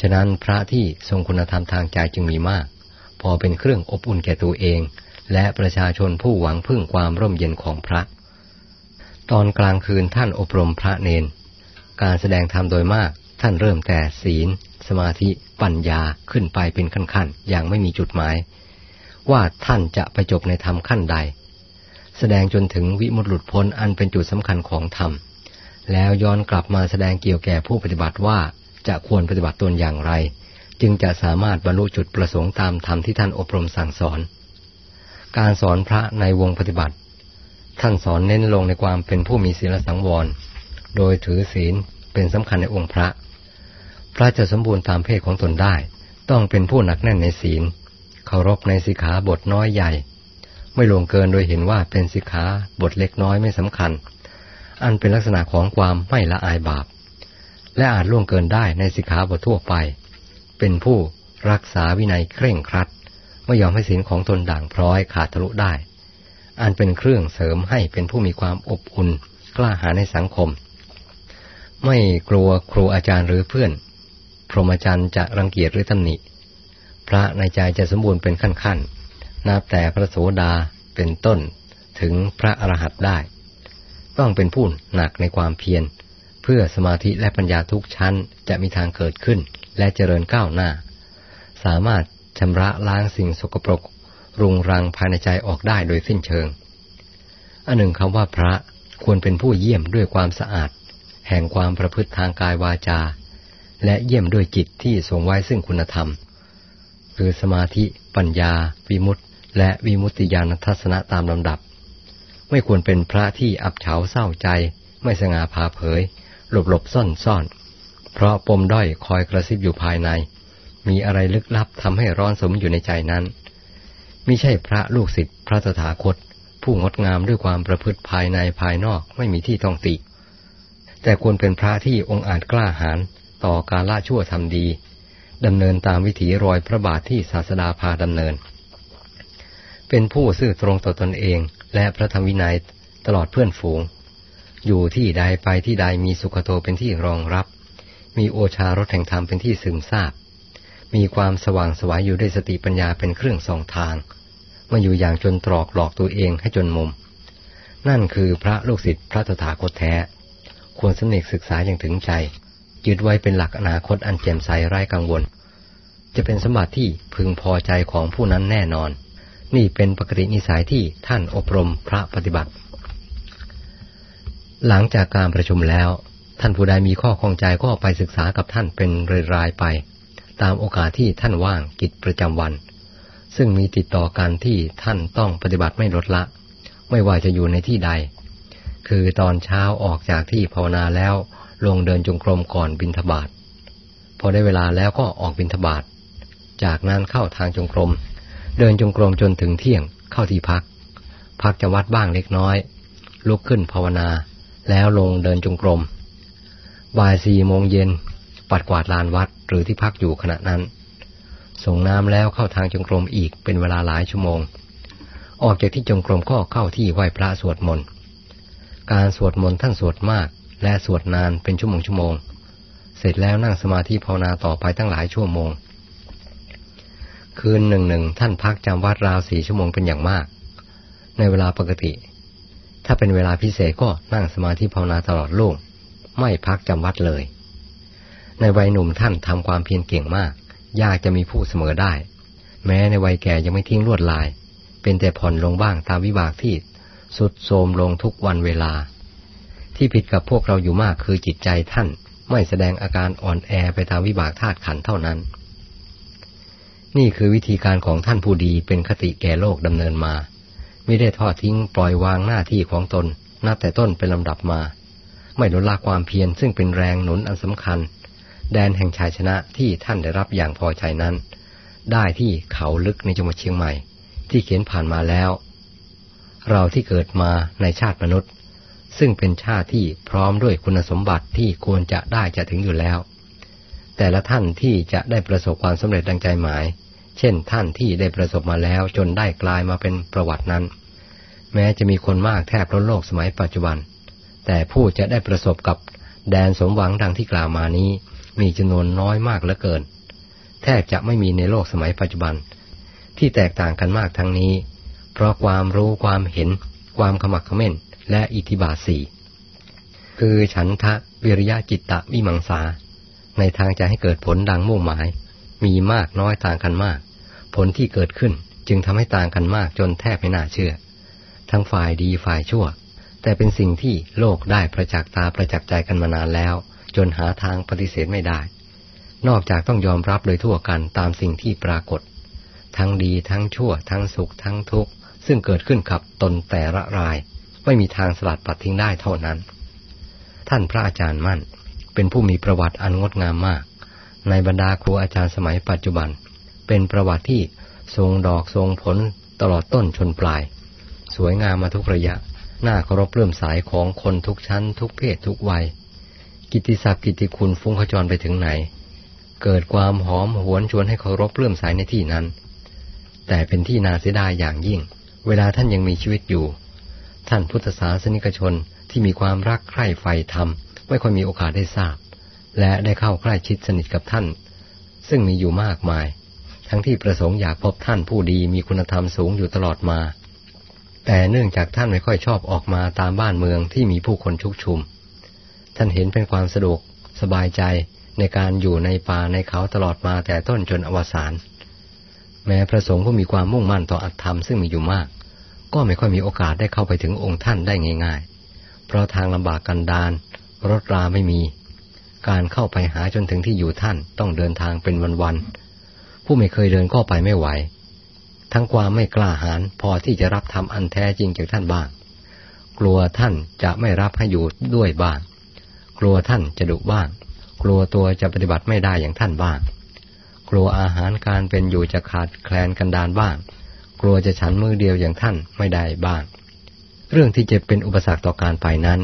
ฉะนั้นพระที่ทรงคุณธรรมทางใจจึงมีมาก พอเป็นเครื่องอบอุ่นแก่ตัวเอง และประชาชนผู้หวังพึ่งความร่มเย็นของพระ ตอนกลางคืนท่านอบรมพระเนน การแสดงธรรมโดยมากท่านเริ่มแต่ศีล สมาธิ ปัญญาขึ้นไปเป็นขั้นๆอย่างไม่มีจุดหมาย ว่าท่านจะไปจบในธรรมขั้นใด แสดงจนถึงวิมุตติหลุดพ้นอันเป็นจุดสำคัญของธรรม แล้วย้อนกลับมาแสดงเกี่ยวแก่ผู้ปฏิบัติว่าจะควรปฏิบัติตนอย่างไร จึงจะสามารถบรรลุจุดประสงค์ตามธรรมที่ท่านอบรมสั่งสอน การสอนพระในวงปฏิบัติ ท่านสอนเน้นลงในความเป็นผู้มีศีลสังวร โดยถือศีลเป็นสำคัญในองค์พระ พระจะสมบูรณ์ตามเพศของตนได้ ต้องเป็นผู้หนักแน่นในศีลเคารพในสิกขาบทน้อยใหญ่ ไม่ลงเกินโดยเห็นว่าเป็นสิกขาบทเล็กน้อยไม่สำคัญ อันเป็นลักษณะของความไม่ละอายบาป และอาจล่วงเกินได้ในสิกขาบททั่วไป เป็นผู้รักษาวินัยเคร่งครัด ไม่ยอมให้ศีลของตนด่างพร้อยขาดทะลุได้ อันเป็นเครื่องเสริมให้เป็นผู้มีความอบอุ่นกล้าหาในสังคม ไม่กลัวครูอาจารย์หรือเพื่อน พรหมจรรย์จะรังเกียจหรือตำหนิ พระในใจจะสมบูรณ์เป็นขั้นๆ นับแต่พระโสดาเป็นต้นถึงพระอรหันต์ได้ ต้องเป็นผู้หนักในความเพียร เพื่อสมาธิและปัญญาทุกชั้นจะมีทางเกิดขึ้นและเจริญก้าวหน้า สามารถชำระล้างสิ่งสกปรก รุงรังภายในใจออกได้โดยสิ้นเชิง อันหนึ่งคำว่าพระควรเป็นผู้เยี่ยมด้วยความสะอาด แห่งความประพฤติทางกายวาจา และเยี่ยมด้วยจิตที่ทรงไว้ซึ่งคุณธรรม คือสมาธิ ปัญญา วิมุตติ และวิมุตติญาณทัศนะตามลำดับ ไม่ควรเป็นพระที่อับเฉาเศร้าใจ ไม่สง่าผ่าเผย หลบหลบซ่อนซ่อนเพราะปมด้อยคอยกระซิบอยู่ภายใน มีอะไรลึกลับทำให้ร้อนสมอยู่ในใจนั้นมิใช่พระลูกศิษย์พระสถาคต ผู้งดงามด้วยความประพฤติภายในภายนอกไม่มีที่ต้องติ แต่ควรเป็นพระที่องค์อาจกล้าหาญ ต่อการละชั่วทำดีดำเนินตามวิถีรอยพระบาทที่ศาสดาพาดำเนิน เป็นผู้ซื่อตรงต่อตนเองและพระธรรมวินัยตลอดเพื่อนฝูง อยู่ที่ใดไปที่ใดมีสุขโตเป็นที่รองรับ มีโอชารถแห่งธรรมเป็นที่ซึมซาบ มีความสว่างสวายอยู่ด้วยสติปัญญาเป็นเครื่องส่องทางมาอยู่อย่างจนตรอกหลอกตัวเองให้จนมุม นั่นคือพระลูกศิษย์พระตถาคตแท้ ควรสนิทศึกษาอย่างถึงใจ ยึดไว้เป็นหลักอนาคตอันแจ่มใสไร้กังวล จะเป็นสมบัติที่พึงพอใจของผู้นั้นแน่นอน นี่เป็นปกตินิสัยที่ท่านอบรมพระปฏิบัติ หลังจากการประชุมแล้ว ท่านผู้ใดมีข้อข้องใจก็ไปศึกษากับท่านเป็นรายๆไป ตามโอกาสที่ท่านว่างกิจประจำวัน ซึ่งมีติดต่อกันที่ท่านต้องปฏิบัติไม่ลดละ ไม่ว่าจะอยู่ในที่ใด คือตอนเช้าออกจากที่ภาวนาแล้ว ลงเดินจงกรมก่อนบินทบาทพอได้เวลาแล้วก็ออกบินทบาทจากนั้นเข้าทางจงกรม เดินจงกรมจนถึงเที่ยงเข้าที่พัก พักจะวัดบ้างเล็กน้อย ลุกขึ้นภาวนา แล้วลงเดินจงกรมบ่ายสี่โมงเย็นปัดกวาดลานวัดหรือที่พักอยู่ขณะนั้น ส่งน้ำแล้วเข้าทางจงกรมอีกเป็นเวลาหลายชั่วโมง ออกจากที่จงกรมก็เข้าที่ไหว้พระสวดมนต์ การสวดมนต์ท่านสวดมาก และสวดนานเป็นชั่วโมงชั่วโมง เสร็จแล้วนั่งสมาธิภาวนาต่อไปตั้งหลายชั่วโมง คืนหนึ่งหนึ่งท่านพักจำวัดราวสี่ชั่วโมงเป็นอย่างมาก ในเวลาปกติ ถ้าเป็นเวลาพิเศษก็นั่งสมาธิภาวนาตลอดลุ่งไม่พักจำวัดเลย ในวัยหนุ่มท่านทำความเพียรเก่งมาก ยากจะมีผู้เสมอได้ แม้ในวัยแก่ยังไม่ทิ้งลวดลาย เป็นแต่ผ่อนลงบ้างตามวิบากที่สุดโทมลงทุกวันเวลา ที่ผิดกับพวกเราอยู่มากคือจิตใจท่านไม่แสดงอาการอ่อนแอไปตามวิบากธาตุขันเท่านั้น นี่คือวิธีการของท่านผู้ดีเป็นคติแก่โลกดำเนินมาไม่ได้ทอดทิ้งปล่อยวางหน้าที่ของตนนับแต่ต้นเป็นลำดับมา ไม่ลดละความเพียรซึ่งเป็นแรงหนุนอันสำคัญ แดนแห่งชัยชนะที่ท่านได้รับอย่างพอใจนั้น ได้ที่เขาลึกในจังหวัดเชียงใหม่ ที่เขียนผ่านมาแล้ว เราที่เกิดมาในชาติมนุษย์ ซึ่งเป็นชาติที่พร้อมด้วยคุณสมบัติที่ควรจะได้จะถึงอยู่แล้ว แต่ละท่านที่จะได้ประสบความสำเร็จดังใจหมาย เช่นท่านที่ได้ประสบมาแล้วจนได้กลายมาเป็นประวัตินั้น แม้จะมีคนมากแทบล้นโลกสมัยปัจจุบัน แต่ผู้จะได้ประสบกับแดนสมหวังดังที่กล่าวมานี้ มีจำนวนน้อยมากเหลือเกิน แทบจะไม่มีในโลกสมัยปัจจุบัน ที่แตกต่างกันมากทั้งนี้ เพราะความรู้ความเห็น ความขมักขม้น และอิทิบาสีคือฉันทะวิริยะจิตตะวิมังสา ในทางจะให้เกิดผลดังมุ่งหมาย มีมากน้อยต่างกันมาก ผลที่เกิดขึ้นจึงทำให้ต่างกันมากจนแทบไม่น่าเชื่อ ทั้งฝ่ายดีฝ่ายชั่ว แต่เป็นสิ่งที่โลกได้ประจักษ์ตาประจักษ์ใจกันมานานแล้ว จนหาทางปฏิเสธไม่ได้ นอกจากต้องยอมรับโดยทั่วกันตามสิ่งที่ปรากฏ ทั้งดีทั้งชั่ว ทั้งสุขทั้งทุกข์ซึ่งเกิดขึ้นกับตนแต่ละราย ไม่มีทางสลัดปัดทิ้งได้เท่านั้น ท่านพระอาจารย์มั่น เป็นผู้มีประวัติอันงดงามมาก ในบรรดาครูอาจารย์สมัยปัจจุบัน เป็นประวัติที่ทรงดอกทรงผลตลอดต้นชนปลาย สวยงามมาทุกระยะน่าเคารพเลื่อมสายของคนทุกชั้น ทุกเพศทุกวัย กิติศักดิ์กิตติคุณฟุ้งขจรไปถึงไหน เกิดความหอมหวนชวนให้เคารพเลื่อมสายในที่นั้น แต่เป็นที่นาเสียดายอย่างยิ่ง เวลาท่านยังมีชีวิตอยู่ ท่านพุทธศาสนิกชนที่มีความรักใคร่ใฝ่ธรรม ไม่ค่อยมีโอกาสได้ทราบ และได้เข้าใกล้ชิดสนิทกับท่าน ซึ่งมีอยู่มากมาย ทั้งที่ประสงค์อยากพบท่านผู้ดีมีคุณธรรมสูงอยู่ตลอดมา แต่เนื่องจากท่านไม่ค่อยชอบออกมาตามบ้านเมืองที่มีผู้คนชุกชุม ท่านเห็นเป็นความสะดวกสบายใจในการอยู่ในป่าในเขาตลอดมาแต่ต้นจนอวสานแม้พระสงฆ์ผู้มีความมุ่งมั่นต่ออัตธรรมซึ่งมีอยู่มาก ก็ไม่ค่อยมีโอกาสได้เข้าไปถึงองค์ท่านได้ง่ายๆ เพราะทางลำบากกันดานรถราไม่มี การเข้าไปหาจนถึงที่อยู่ท่านต้องเดินทางเป็นวันๆ ผู้ไม่เคยเดินก็ไปไม่ไหว ทั้งความไม่กล้าหาญพอที่จะรับทำอันแท้จริงจากท่านบ้าง กลัวท่านจะไม่รับให้อยู่ด้วยบ้าง กลัวท่านจะดุบ้าง กลัวตัวจะปฏิบัติไม่ได้อย่างท่านบ้าง กลัวอาหารการเป็นอยู่จะขาดแคลนกันดานบ้าง กลัวจะฉันมือเดียวอย่างท่านไม่ได้บ้าง เรื่องที่จะเป็นอุปสรรคต่อการไปนั้น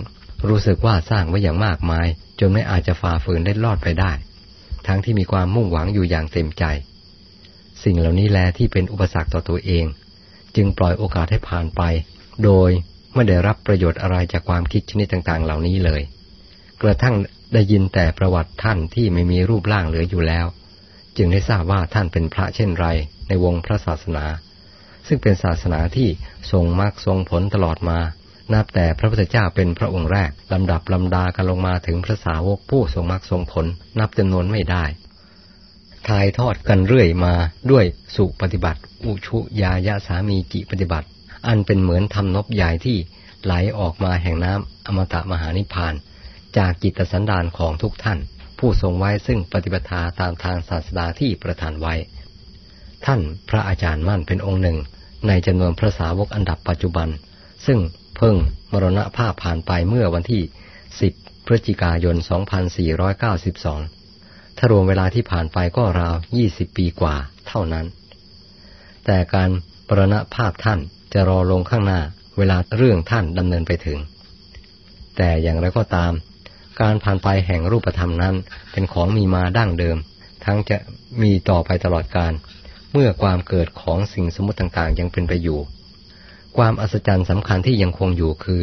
รู้สึกว่าสร้างไว้อย่างมากมาย จนไม่อาจจะฝ่าฝืนได้รอดไปได้ ทั้งที่มีความมุ่งหวังอยู่อย่างเต็มใจ สิ่งเหล่านี้แลที่เป็นอุปสรรคต่อตัวเอง จึงปล่อยโอกาสให้ผ่านไป โดยไม่ได้รับประโยชน์อะไรจากความคิดชนิดต่างๆ เหล่านี้เลย กระทั่งได้ยินแต่ประวัติท่านที่ไม่มีรูปร่างเหลืออยู่แล้ว จึงได้ทราบว่าท่านเป็นพระเช่นไรในวงพระศาสนา ซึ่งเป็นศาสนาที่ทรงมรรคทรงผลตลอดมา นับแต่พระพุทธเจ้าเป็นพระองค์แรก ลำดับลำดากันลงมาถึงพระสาวกผู้ทรงมรรคทรงผล นับจำนวนไม่ได้ ถ่ายทอดกันเรื่อยมาด้วยสุปฏิบัติ อุชุยายะสามีจิปฏิบัติ อันเป็นเหมือนทำนบใหญ่ที่ไหลออกมาแห่งน้ำอมตะมหานิพพาน จากจิตสันดานของทุกท่าน ผู้ทรงไว้ซึ่งปฏิปทาตามทางศาสดาที่ประทานไว้ ท่านพระอาจารย์มั่นเป็นองค์หนึ่ง ในจำนวนพระสาวกอันดับปัจจุบัน ซึ่งเพิ่งมรณภาพผ่านไปเมื่อวันที่ 10 พฤศจิกายน 2492 ถ้ารวมเวลาที่ผ่านไปก็ราว 20 ปีกว่าเท่านั้น แต่การปรณภาพท่านจะรอลงข้างหน้าเวลาเรื่องท่านดำเนินไปถึง แต่อย่างไรก็ตาม การผ่านไปแห่งรูปธรรมนั้นเป็นของมีมาดั้งเดิม ทั้งจะมีต่อไปตลอดการ เมื่อความเกิดของสิ่งสมมติต่างๆ ยังเป็นไปอยู่ ความอัศจรรย์สำคัญที่ยังคงอยู่คือ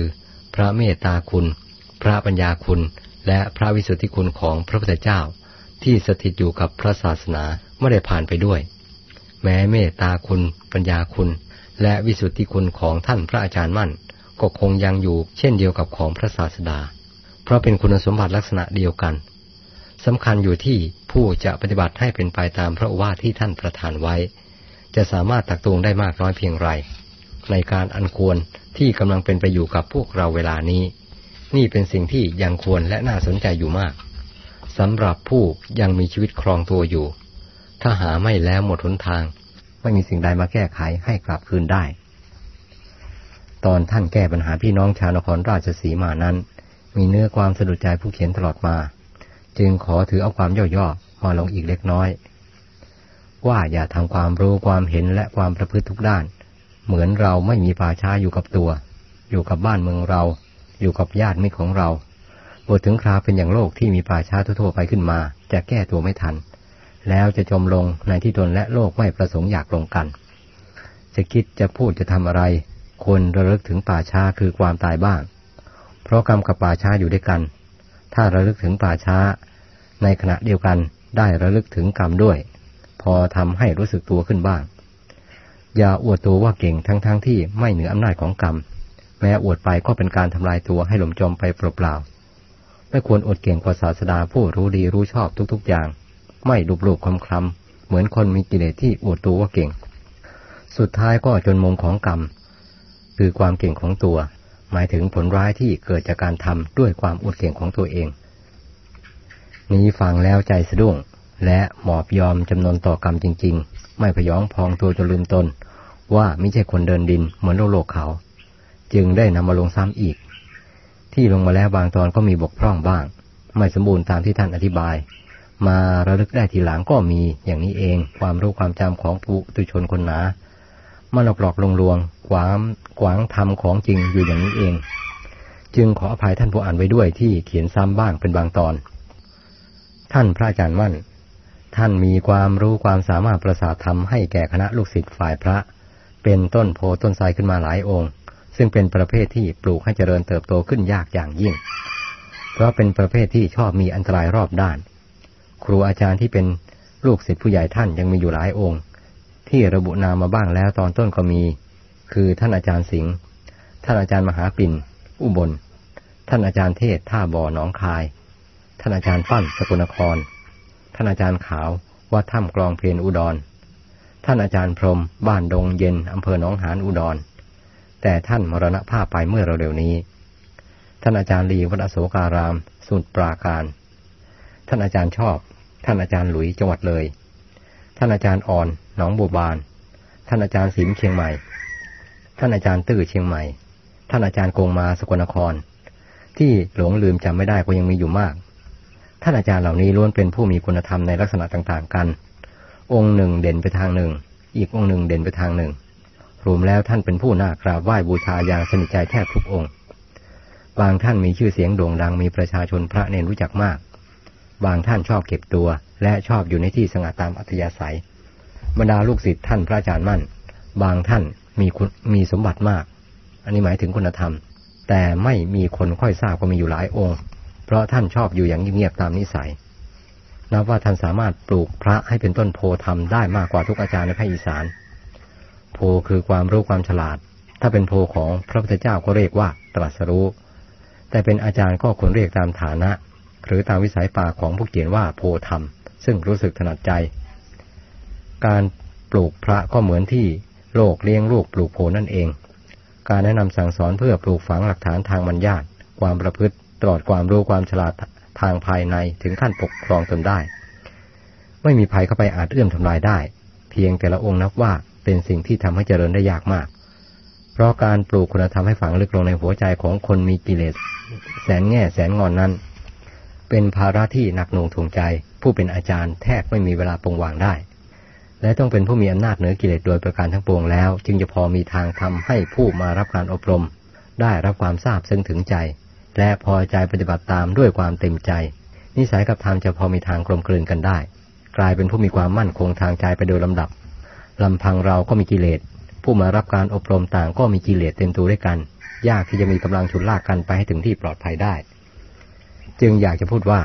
พระเมตตาคุณ พระปัญญาคุณ และพระวิสุทธิคุณของพระพุทธเจ้า ที่สถิตอยู่กับพระศาสนาไม่ได้ผ่านไปด้วย แม้เมตตาคุณ ปัญญาคุณ และวิสุทธิคุณของท่านพระอาจารย์มั่น ก็คงยังอยู่เช่นเดียวกับของพระศาสดา เพราะเป็นคุณสมบัติลักษณะเดียวกัน สำคัญอยู่ที่ผู้จะปฏิบัติให้เป็นไปตามพระโอวาทที่ท่านประทานไว้ จะสามารถตักตวงได้มากน้อยเพียงไร ในการอันควรที่กำลังเป็นไปอยู่กับพวกเราเวลานี้ นี่เป็นสิ่งที่ยังควรและน่าสนใจอยู่มากสำหรับผู้ยังมีชีวิตครองตัวอยู่ ถ้าหาไม่แล้วหมดหนทาง ไม่มีสิ่งใดมาแก้ไขให้กลับคืนได้ ตอนท่านแก้ปัญหาพี่น้องชาวนครราชสีมานั้น มีเนื้อความสะดุดใจผู้เขียนตลอดมา จึงขอถือเอาความย่อๆมาลงอีกเล็กน้อย ว่าอย่าทำความรู้ความเห็นและความประพฤติทุกด้าน เหมือนเราไม่มีป่าช้าอยู่กับตัว อยู่กับบ้านเมืองเรา อยู่กับญาติมิตรของเราบทถึงคราเป็นอย่างโลกที่มีป่าช้าทั่วไปขึ้นมา จะแก้ตัวไม่ทัน แล้วจะจมลงในที่ตนและโลกไม่ประสงค์อยากลงกัน จะคิดจะพูดจะทำอะไรควรระลึกถึงป่าช้าคือความตายบ้าง เพราะกรรมกับป่าช้าอยู่ด้วยกัน ถ้าระลึกถึงป่าช้า ในขณะเดียวกันได้ระลึกถึงกรรมด้วย พอทำให้รู้สึกตัวขึ้นบ้าง อย่าอวดตัวว่าเก่งทั้งๆทที่ไม่เหนืออำนาจของกรรม แม้อวดไปก็เป็นการทำลายตัวให้หล่มจมไปเปล่าๆไม่ควรอดเก่งกว่าศาสดาผู้รู้ดีรู้ชอบทุกๆอย่าง ไม่ลุบลุบคำคลำเหมือนคนมีกิเลสที่อวดตัวว่าเก่ง สุดท้ายก็จนมุมของกรรม คือความเก่งของตัว หมายถึงผลร้ายที่เกิดจากการทำด้วยความอวดเก่งของตัวเอง นี้ฟังแล้วใจสะดุ้ง และหมอบยอมจำนนต่อกรรมจริง ๆ ไม่พยองพองตัวจนลืมตน ว่าไม่ใช่คนเดินดินเหมือนโลกโลกเขา จึงได้นำมาลงซ้ำอีก ที่ลงมาแล้วบางตอนก็มีบกพร่องบ้าง ไม่สมบูรณ์ตามที่ท่านอธิบาย มาระลึกได้ทีหลังก็มีอย่างนี้เองความรู้ความจำของปุตุชนคนหนามันหลอกหลอกลวงลวงขวางขวางทำของจริงอยู่อย่างนี้เอง จึงขออภัยท่านผู้อ่านไว้ด้วยที่เขียนซ้ำบ้างเป็นบางตอน ท่านพระอาจารย์มั่น ท่านมีความรู้ความสามารถประสาททำให้แก่คณะลูกศิษย์ฝ่ายพระ เป็นต้นโพต้นไทรขึ้นมาหลายองค์ ซึ่งเป็นประเภทที่ปลูกให้เจริญเติบโตขึ้นยากอย่างยิ่ง เพราะเป็นประเภทที่ชอบมีอันตรายรอบด้าน ครูอาจารย์ที่เป็นลูกศิษย์ผู้ใหญ่ท่านยังมีอยู่หลายองค์ ที่ระบุนามมาบ้างแล้วตอนต้นก็มี คือท่านอาจารย์สิงห์ท่านอาจารย์มหาปิ่น อุบล ท่านอาจารย์เทศท่าบ่อหนองคาย ท่านอาจารย์ปั้นสกลนคร ท่านอาจารย์ขาววัดถ้ำกลองเพลนอุดร ท่านอาจารย์พรมบ้านดงเย็นอำเภอหนองหานอุดร แต่ท่านมรณภาพไปเมื่อเร็วๆนี้ ท่านอาจารย์ลีวัดอโศการาม สุดปราการ ท่านอาจารย์ชอบ ท่านอาจารย์หลุยจังหวัดเลย ท่านอาจารย์อ่อนหนองบัวบาน ท่านอาจารย์สิมเชียงใหม่ ท่านอาจารย์ตื้อเชียงใหม่ ท่านอาจารย์โกงมาสกลนคร ที่หลงลืมจำไม่ได้ก็ยังมีอยู่มาก ท่านอาจารย์เหล่านี้ล้วนเป็นผู้มีคุณธรรมในลักษณะต่างๆกัน องค์หนึ่งเด่นไปทางหนึ่ง อีกองค์หนึ่งเด่นไปทางหนึ่ง รวมแล้วท่านเป็นผู้น่ากราบไหว้บูชาอย่างสนิทใจแทบทุกองค์ บางท่านมีชื่อเสียงโด่งดังมีประชาชนพระเนรรู้จักมาก บางท่านชอบเก็บตัว และชอบอยู่ในที่สงัดตามอัธยาศัย บรรดาลูกศิษย์ท่านพระอาจารย์มั่น บางท่านมีมีสมบัติมาก อันนี้หมายถึงคุณธรรม แต่ไม่มีคนค่อยทราบก็มีอยู่หลายองค์ เพราะท่านชอบอยู่อย่างเงียบๆตามนิสัยนับว่าท่านสามารถปลูกพระให้เป็นต้นโพธรรมได้มากกว่าทุกอาจารย์ในภาคอีสาน โพคือความรู้ความฉลาด ถ้าเป็นโพของพระพุทธเจ้าก็เรียกว่าตรัสรู้ แต่เป็นอาจารย์ก็ควรเรียกตามฐานะ หรือตามวิสัยปากของผู้เขียนว่าโพธรรม ซึ่งรู้สึกถนัดใจ การปลูกพระก็เหมือนที่โลกเลี้ยงลูกปลูกโพนั่นเอง การแนะนำสั่งสอนเพื่อปลูกฝังหลักฐานทางมัญญาตความประพฤติ ตลอดความรู้ความฉลาดทางภายในถึงขั้นปกครองตนได้ ไม่มีภัยเข้าไปอาจเอื้อมทำลายได้ เพียงแต่ละองค์นับว่าเป็นสิ่งที่ทำให้เจริญได้ยากมาก เพราะการปลูกคุณธรรมให้ฝังลึกลงในหัวใจของคนมีกิเลส แสนแง่แสนงอนนั้น เป็นภาระที่หนักหน่วงถ่วงใจ ผู้เป็นอาจารย์แทบไม่มีเวลาปรงวางได้ และต้องเป็นผู้มีอำนาจเหนือกิเลสโดยประการทั้งปวงแล้ว จึงจะพอมีทางทำให้ผู้มารับการอบรม ได้รับความทราบซึ้งถึงใจ และพอใจปฏิบัติตามด้วยความเต็มใจ นิสัยกับธรรมจะพอมีทางกลมกลืนกันได้ กลายเป็นผู้มีความมั่นคงทางใจไปโดยลำดับลำพังเราก็มีกิเลส ผู้มารับการอบรมต่างก็มีกิเลสเต็มตัวด้วยกัน ยากที่จะมีกำลังชุนลากกันไปให้ถึงที่ปลอดภัยได้ จึงอยากจะพูดว่า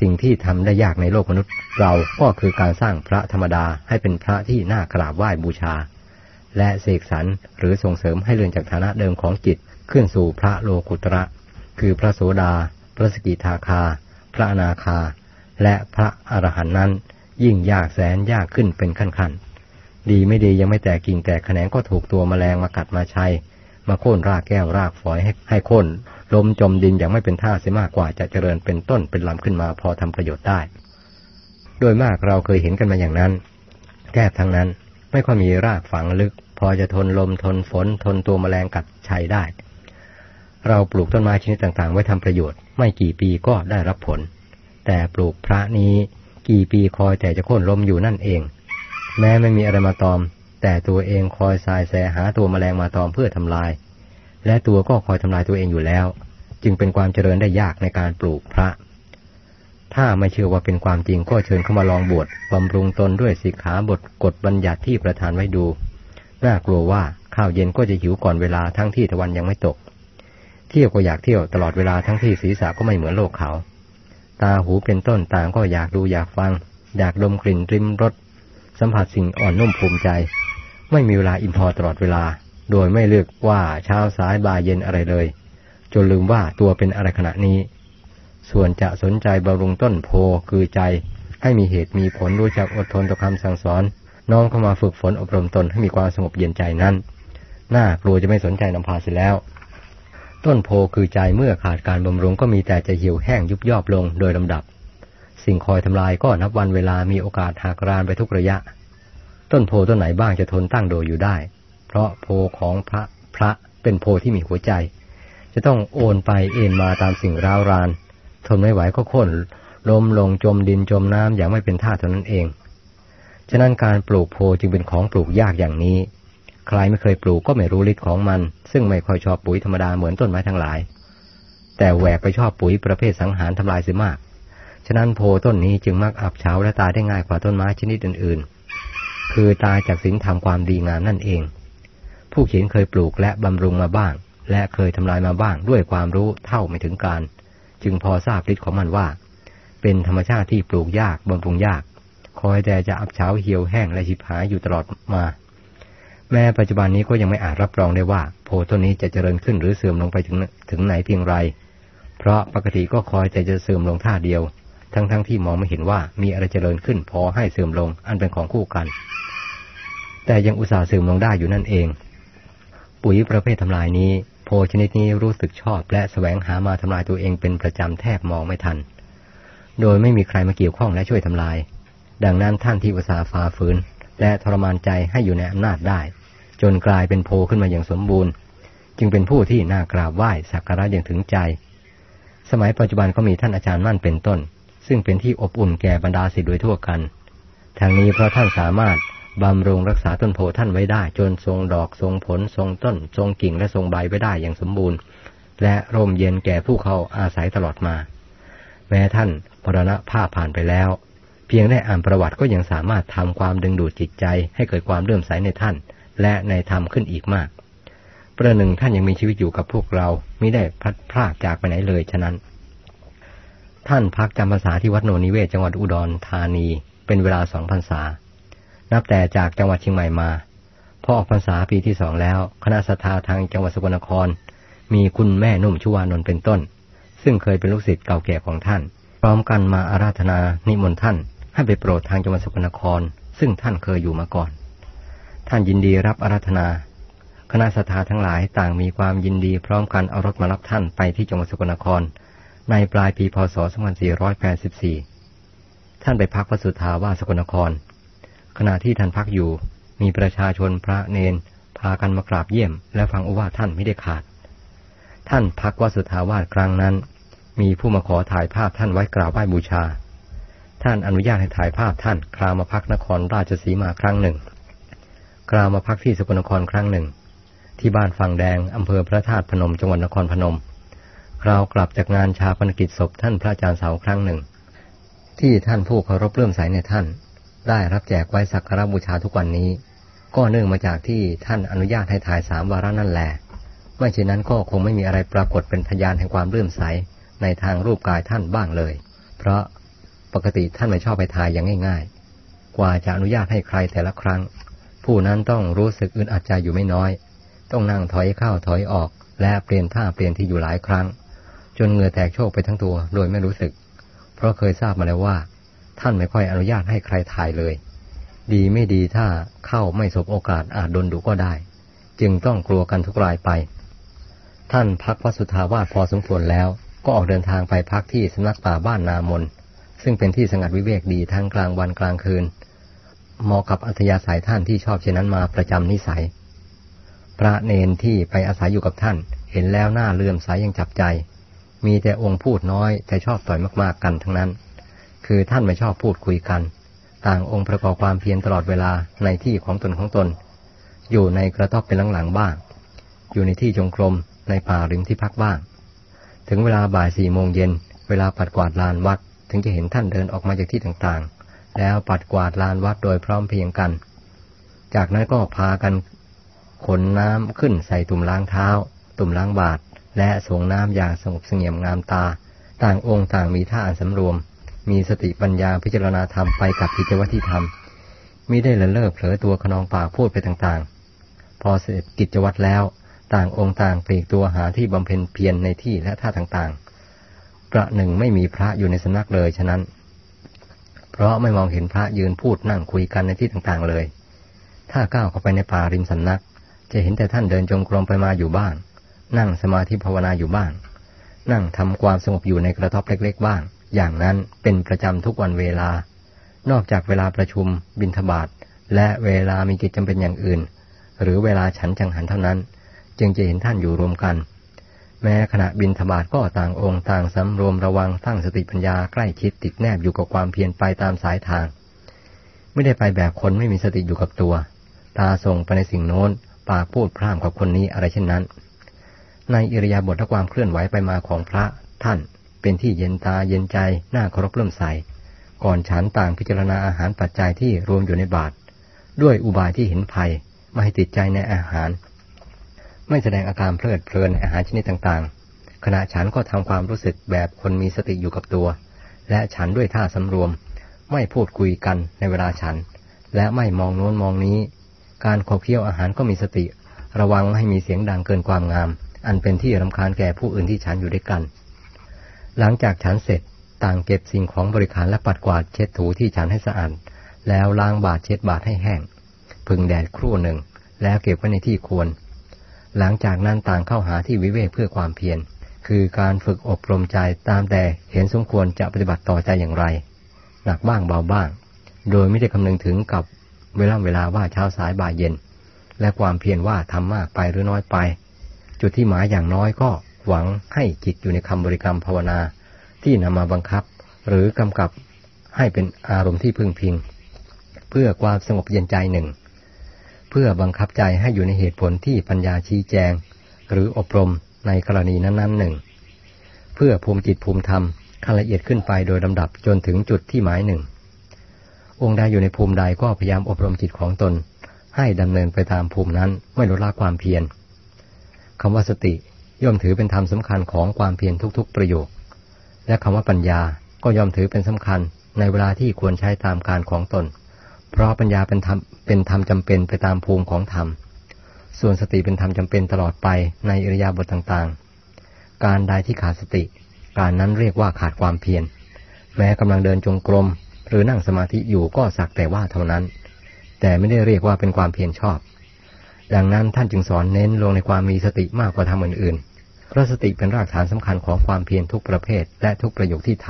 สิ่งที่ทำได้ยากในโลกมนุษย์ เราก็คือการสร้างพระธรรมดาให้เป็นพระที่น่ากราบไหว้บูชา และเสกสรรหรือส่งเสริมให้เลื่อนจากฐานะเดิมของจิตขึ้นสู่พระโลกุตระ คือพระโสดา พระสกิทาคา พระอนาคา และพระอรหันต์นั้น ยิ่งยากแสนยากขึ้นเป็นขั้นๆ ดีไม่ดียังไม่แตกกิ่งแตกแขนงก็ถูกตัวมแมลงมากัดมาชัยมาโค่นรากแก้วรากฝอยให้ให้โค่นล้มจมดินอย่างไม่เป็นท่าเสียมากกว่าจะเจริญเป็นต้นเป็นลำขึ้นมาพอทำประโยชน์ได้ โดยมากเราเคยเห็นกันมาอย่างนั้นแทบทั้งนั้นไม่ค่อยมีรากฝังลึก พอจะทนลมทนฝนทนตัวแมลงกัดชัยได้ เราปลูกต้นไม้ชนิดต่างๆ ไว้ทำประโยชน์ ไม่กี่ปีก็ได้รับผล แต่ปลูกพระนี้กี่ปีคอยแต่จะโค่นลมอยู่นั่นเอง แม้ไม่มีอะไรมาตอม แต่ตัวเองคอยสายแสหาตัวแมลงมาตอมเพื่อทำลาย และตัวก็คอยทำลายตัวเองอยู่แล้ว จึงเป็นความเจริญได้ยากในการปลูกพระ ถ้าไม่เชื่อว่าเป็นความจริงก็เชิญเข้ามาลองบวชบำรุงตนด้วยสิกขาบทกฎบัญญัติที่ประธานไว้ดู น่ากลัวว่าข้าวเย็นก็จะหิวก่อนเวลาทั้งที่ตะวันยังไม่ตก เที่ยวก็อยากเที่ยวตลอดเวลาทั้งที่ศีรษะก็ไม่เหมือนโลกเขา ตาหูเป็นต้นต่างก็อยากดูอยากฟัง อยากดมกลิ่นริมรสสัมผัสสิ่งอ่อนนุ่มภูมิใจ ไม่มีเวลาอิ่มพอตลอดเวลา โดยไม่เลือกว่าเช้าสายบ่ายเย็นอะไรเลย จนลืมว่าตัวเป็นอะไรขณะนี้ ส่วนจะสนใจบำรุงต้นโพคือใจ ให้มีเหตุมีผลรู้จักอดทนต่อคำสั่งสอน น้อมเข้ามาฝึกฝนอบรมตนให้มีความสงบเย็นใจนั้นน่ากลัวจะไม่สนใจนำพาเสียแล้ว ต้นโพคือใจเมื่อขาดการบำรุงก็มีแต่จะเหี่ยวแห้งยุบยอบลงโดยลำดับ สิ่งคอยทำลายก็นับวันเวลามีโอกาสหักรานไปทุกระยะ ต้นโพต้นไหนบ้างจะทนตั้งโดยอยู่ได้ เพราะโพของพระพระเป็นโพที่มีหัวใจ จะต้องโอนไปเอ็นมาตามสิ่งร้าวราน ทนไม่ไหวก็โค่นล้มลงจมดินจมน้ำอย่างไม่เป็นท่าเท่านั้นเอง ฉะนั้นการปลูกโพจึงเป็นของปลูกยากอย่างนี้ ใครไม่เคยปลูกก็ไม่รู้ฤทธิ์ของมัน ซึ่งไม่ค่อยชอบปุ๋ยธรรมดาเหมือนต้นไม้ทั้งหลาย แต่แหวกไปชอบปุ๋ยประเภทสังหารทำลายเสียมาก ฉะนั้นโพต้นนี้จึงมักอับเฉาและตายได้ง่ายกว่าต้นไม้ชนิดอื่นๆ คือตายจากสิ่งทำความดีงามนั่นเอง ผู้เขียนเคยปลูกและบำรุงมาบ้าง และเคยทำลายมาบ้างด้วยความรู้เท่าไม่ถึงการ จึงพอทราบฤทธิ์ของมันว่า เป็นธรรมชาติที่ปลูกยากบำรุงยาก คอยแต่จะอับเฉาเหี่ยวแห้งและชิบหายอยู่ตลอดมา แม้ปัจจุบันนี้ก็ยังไม่อาจรับรองได้ว่า โพต้นนี้จะเจริญขึ้นหรือเสื่อมลงไปถึงถึงไหนเพียงไร เพราะปกติก็คอยแต่จะเสื่อมลงท่าเดียว ทั้งๆทที่มองไม่เห็นว่ามีอะไรเจริญขึ้น พอให้เสื่อมลงอันเป็นของคู่กัน แต่ยังอุตส่าห์เสื่อมลงได้อยู่นั่นเอง ปุ๋ยประเภททำลายนี้ โพชนิดนี้รู้สึกชอบ และแสวงหามาทำลายตัวเองเป็นประจำแทบมองไม่ทัน โดยไม่มีใครมาเกี่ยวข้องและช่วยทำลาย ดังนั้นท่านที่อุตส่าห์ฝ่าฝืนและทรมานใจให้อยู่ในอำนาจได้ จนกลายเป็นโพขึ้นมาอย่างสมบูรณ์ จึงเป็นผู้ที่น่ากราบไหว้สักการะอย่างถึงใจ สมัยปัจจุบันก็มีท่านอาจารย์มั่นเป็นต้น ซึ่งเป็นที่อบอุ่นแก่บรรดาศิษย์โดยทั่วกันทางนี้เพราะท่านสามารถบำรุงรักษาต้นโพท่านไว้ได้ จนทรงดอกทรงผลทรงต้น ทรงกิ่งและทรงใบไว้ได้อย่างสมบูรณ์ และร่มเย็นแก่ผู้เขาอาศัยตลอดมา แม้ท่านมรณภาพผ่านไปแล้ว เพียงได้อ่านประวัติก็ยังสามารถทำความดึงดูดจิตใจให้เกิดความเลื่อมใสในท่าน และในธรรมขึ้นอีกมาก ประหนึ่งท่านยังมีชีวิตอยู่กับพวกเราไม่ได้พลัดพรากจากไปไหนเลยฉะนั้น ท่านพักจำพรรษาที่วัดโนนิเวศจังหวัดอุดรธานี เป็นเวลาสองพรรษา นับแต่จากจังหวัดเชียงใหม่มาพอออกพรรษาปีที่สองแล้ว คณะสัทธาทางจังหวัดสกลนคร มีคุณแม่นุ่มชุวานนท์เป็นต้น ซึ่งเคยเป็นลูกศิษย์เก่าแก่ของท่าน พร้อมกันมาอาราธนานิมนต์ท่าน ให้ไปโปรดทางจังหวัดสกลนคร ซึ่งท่านเคยอยู่มาก่อน ท่านยินดีรับอาราธนา คณะสัทธาทั้งหลายต่างมีความยินดีพร้อมกันเอารถมารับท่านไปที่จังหวัดสกลนคร ในปลายปีพศ 2484 ท่านไปพักวัดสุทธาวาสสกลนคร ขณะที่ท่านพักอยู่ มีประชาชนพระเนน พากันมากราบเยี่ยม และฟังอุวาทท่านไม่ได้ขาด ท่านพักวัดสุทธาวาสครั้งนั้น มีผู้มาขอถ่ายภาพท่านไว้กราบไหว้บูชา ท่านอนุญาตให้ถ่ายภาพท่านคราวมาพักนครราชสีมาครั้งหนึ่ง คราวมาพักที่สกลนครครั้งหนึ่ง ที่บ้านฝั่งแดงอำเภอพระธาตุพนมจังหวัดนครพนมคราวกลับจากงานชาปนกิจศพท่านพระอาจารย์เสาครั้งหนึ่ง ที่ท่านผู้เคารพเลื่อมใสในท่าน ได้รับแจกไว้สักการบูชาทุกวันนี้ ก็เนื่องมาจากที่ท่านอนุญาตให้ถ่ายสามวาระนั่นแหละไม่เช่นนั้นก็คงไม่มีอะไรปรากฏเป็นพยานแห่งความเลื่อมใสในทางรูปกายท่านบ้างเลย เพราะปกติท่านไม่ชอบไปถ่ายอย่างง่าย ๆ กว่าจะอนุญาตให้ใครแต่ละครั้ง ผู้นั้นต้องรู้สึกอึดอัดใจอยู่ไม่น้อย ต้องนั่งถอยเข้าถอยออก และเปลี่ยนท่าเปลี่ยนที่อยู่หลายครั้ง จนเหงื่อแตกโชกไปทั้งตัวโดยไม่รู้สึก เพราะเคยทราบมาแล้วว่า ท่านไม่ค่อยอนุญาตให้ใครถ่ายเลย ดีไม่ดีถ้าเข้าไม่สบโอกาสอาจโดนดุก็ได้ จึงต้องกลัวกันทุกรายไป ท่านพักวัดสุทธาวาสพอสมควรแล้ว ก็ออกเดินทางไปพักที่สำนักป่าบ้านนามนซึ่งเป็นที่สงัดวิเวกดีทั้งกลางวันกลางคืน เหมาะกับอัธยาศัยท่านที่ชอบเช่นนั้นมาประจำนิสัย พระเนนที่ไปอาศัยอยู่กับท่าน เห็นแล้วหน้าเลื่อมใสยังจับใจ มีแต่องค์พูดน้อยแต่ชอบต่อยมากๆกันทั้งนั้น คือท่านไม่ชอบพูดคุยกัน ต่างองค์ประกอบความเพียรตลอดเวลาในที่ของตนของตน อยู่ในกระต๊อบเป็นหลังๆบ้าง อยู่ในที่จงกรมในป่าริมที่พักบ้าง ถึงเวลาบ่ายสี่โมงเย็นเวลาปัดกวาดลานวัดถึงจะเห็นท่านเดินออกมาจากที่ต่างๆ แล้วปัดกวาดลานวัดโดยพร้อมเพียงกัน จากนั้นก็พากันขนน้ำขึ้นใส่ตุ่มล้างเท้า ตุ่มล้างบาท และส่งน้ำอย่างสงบเสงี่ยมงามตา ต่างองค์ต่างมีท่าอันสำรวม มีสติปัญญาพิจารณาธรรมไปกับกิจวัตรที่ทำมิได้ละเลิกเผลอตัวขนองปากพูดไปต่างๆ พอเสร็จกิจวัตรแล้ว ต่างองค์ต่างปลีกตัวหาที่บำเพ็ญเพียรในที่และท่าต่างๆ ประหนึ่งไม่มีพระอยู่ในสำนักเลยฉะนั้น เพราะไม่มองเห็นพระยืนพูดนั่งคุยกันในที่ต่างๆเลย ถ้าก้าวเข้าไปในป่าริมสำนัก จะเห็นแต่ท่านเดินจงกรมไปมาอยู่บ้าง นั่งสมาธิภาวนาอยู่บ้าง นั่งทำความสงบอยู่ในกระท่อมเล็กๆบ้าง อย่างนั้นเป็นประจำทุกวันเวลา นอกจากเวลาประชุมบินทบาทและเวลามีกิจจำเป็นอย่างอื่น หรือเวลาฉันจังหันเท่านั้น จึงจะเห็นท่านอยู่รวมกัน แม้ขณะบินทบาทก็ต่างองค์ต่างสำรวมระวังตั้งสติปัญญาใกล้ชิดติดแนบอยู่กับความเพียรไปตามสายทาง ไม่ได้ไปแบบคนไม่มีสติอยู่กับตัว ตาส่งไปในสิ่งโน้น ปากพูดพร่ำกับคนนี้อะไรเช่นนั้น ในอิริยาบถและความเคลื่อนไหวไปมาของพระท่าน เป็นที่เย็นตาเย็นใจน่าเคารพเริ่มใสก่อนฉันต่างพิจารณาอาหารปัจจัยที่รวมอยู่ในบาตรด้วยอุบายที่เห็นภัยไม่ให้ติดใจในอาหาร ไม่แสดงอาการเพลิดเพลินในอาหารชนิดต่างๆ ขณะฉันก็ทำความรู้สึกแบบคนมีสติอยู่กับตัว และฉันด้วยท่าสำรวม ไม่พูดคุยกันในเวลาฉัน และไม่มองโน้นมองนี้ การขบเคี้ยวอาหารก็มีสติ ระวังไม่ให้มีเสียงดังเกินความงาม อันเป็นที่รำคาญแก่ผู้อื่นที่ฉันอยู่ด้วยกัน หลังจากฉันเสร็จต่างเก็บสิ่งของบริการและปัดกวาดเช็ดถูที่ฉันให้สะอาดแล้วล้างบาดเช็ดบาดให้แห้ง พึงแดดครู่หนึ่ง แล้วเก็บไว้ในที่ควร หลังจากนั้นต่างเข้าหาที่วิเวกเพื่อความเพียร คือการฝึกอบรมใจตามแต่เห็นสมควรจะปฏิบัติต่อใจอย่างไร หนักบ้างเบาบ้าง โดยไม่ได้คำนึงถึงกับเวลาเวลาว่าเช้าสายบ่ายเย็น และความเพียรว่าทำมากไปหรือน้อยไป จุดที่หมายอย่างน้อยก็หวังให้จิตอยู่ในคำบริกรรมภาวนา ที่นำมาบังคับ หรือกำกับให้เป็นอารมณ์ที่พึงพิง เพื่อความสงบเย็นใจหนึ่ง เพื่อบังคับใจให้อยู่ในเหตุผลที่ปัญญาชี้แจง หรืออบรมในกรณีนั้นๆหนึ่ง เพื่อภูมิจิตภูมิธรรมขั้นละเอียดขึ้นไปโดยลำดับจนถึงจุดที่หมายหนึ่ง องค์ใดอยู่ในภูมิใดก็พยายามอบรมจิตของตน ให้ดำเนินไปตามภูมินั้นไม่ลดละความเพียรคำว่าสติย่อมถือเป็นธรรมสำคัญของความเพียรทุกๆประโยค และคำว่าปัญญาก็ย่อมถือเป็นสำคัญในเวลาที่ควรใช้ตามการของตน เพราะปัญญาเป็นธรรมเป็นธรรมจำเป็นไปตามภูมิของธรรม ส่วนสติเป็นธรรมจำเป็นตลอดไปในอิริยาบถต่างๆ การใดที่ขาดสติ การนั้นเรียกว่าขาดความเพียร แม้กำลังเดินจงกรม หรือนั่งสมาธิอยู่ก็สักแต่ว่าเท่านั้น แต่ไม่ได้เรียกว่าเป็นความเพียรชอบ ดังนั้นท่านจึงสอนเน้นลงในความมีสติมากกว่าทำอื่นๆ เพราะสติเป็นรากฐานสำคัญของความเพียรทุกประเภท และทุกประโยคที่ท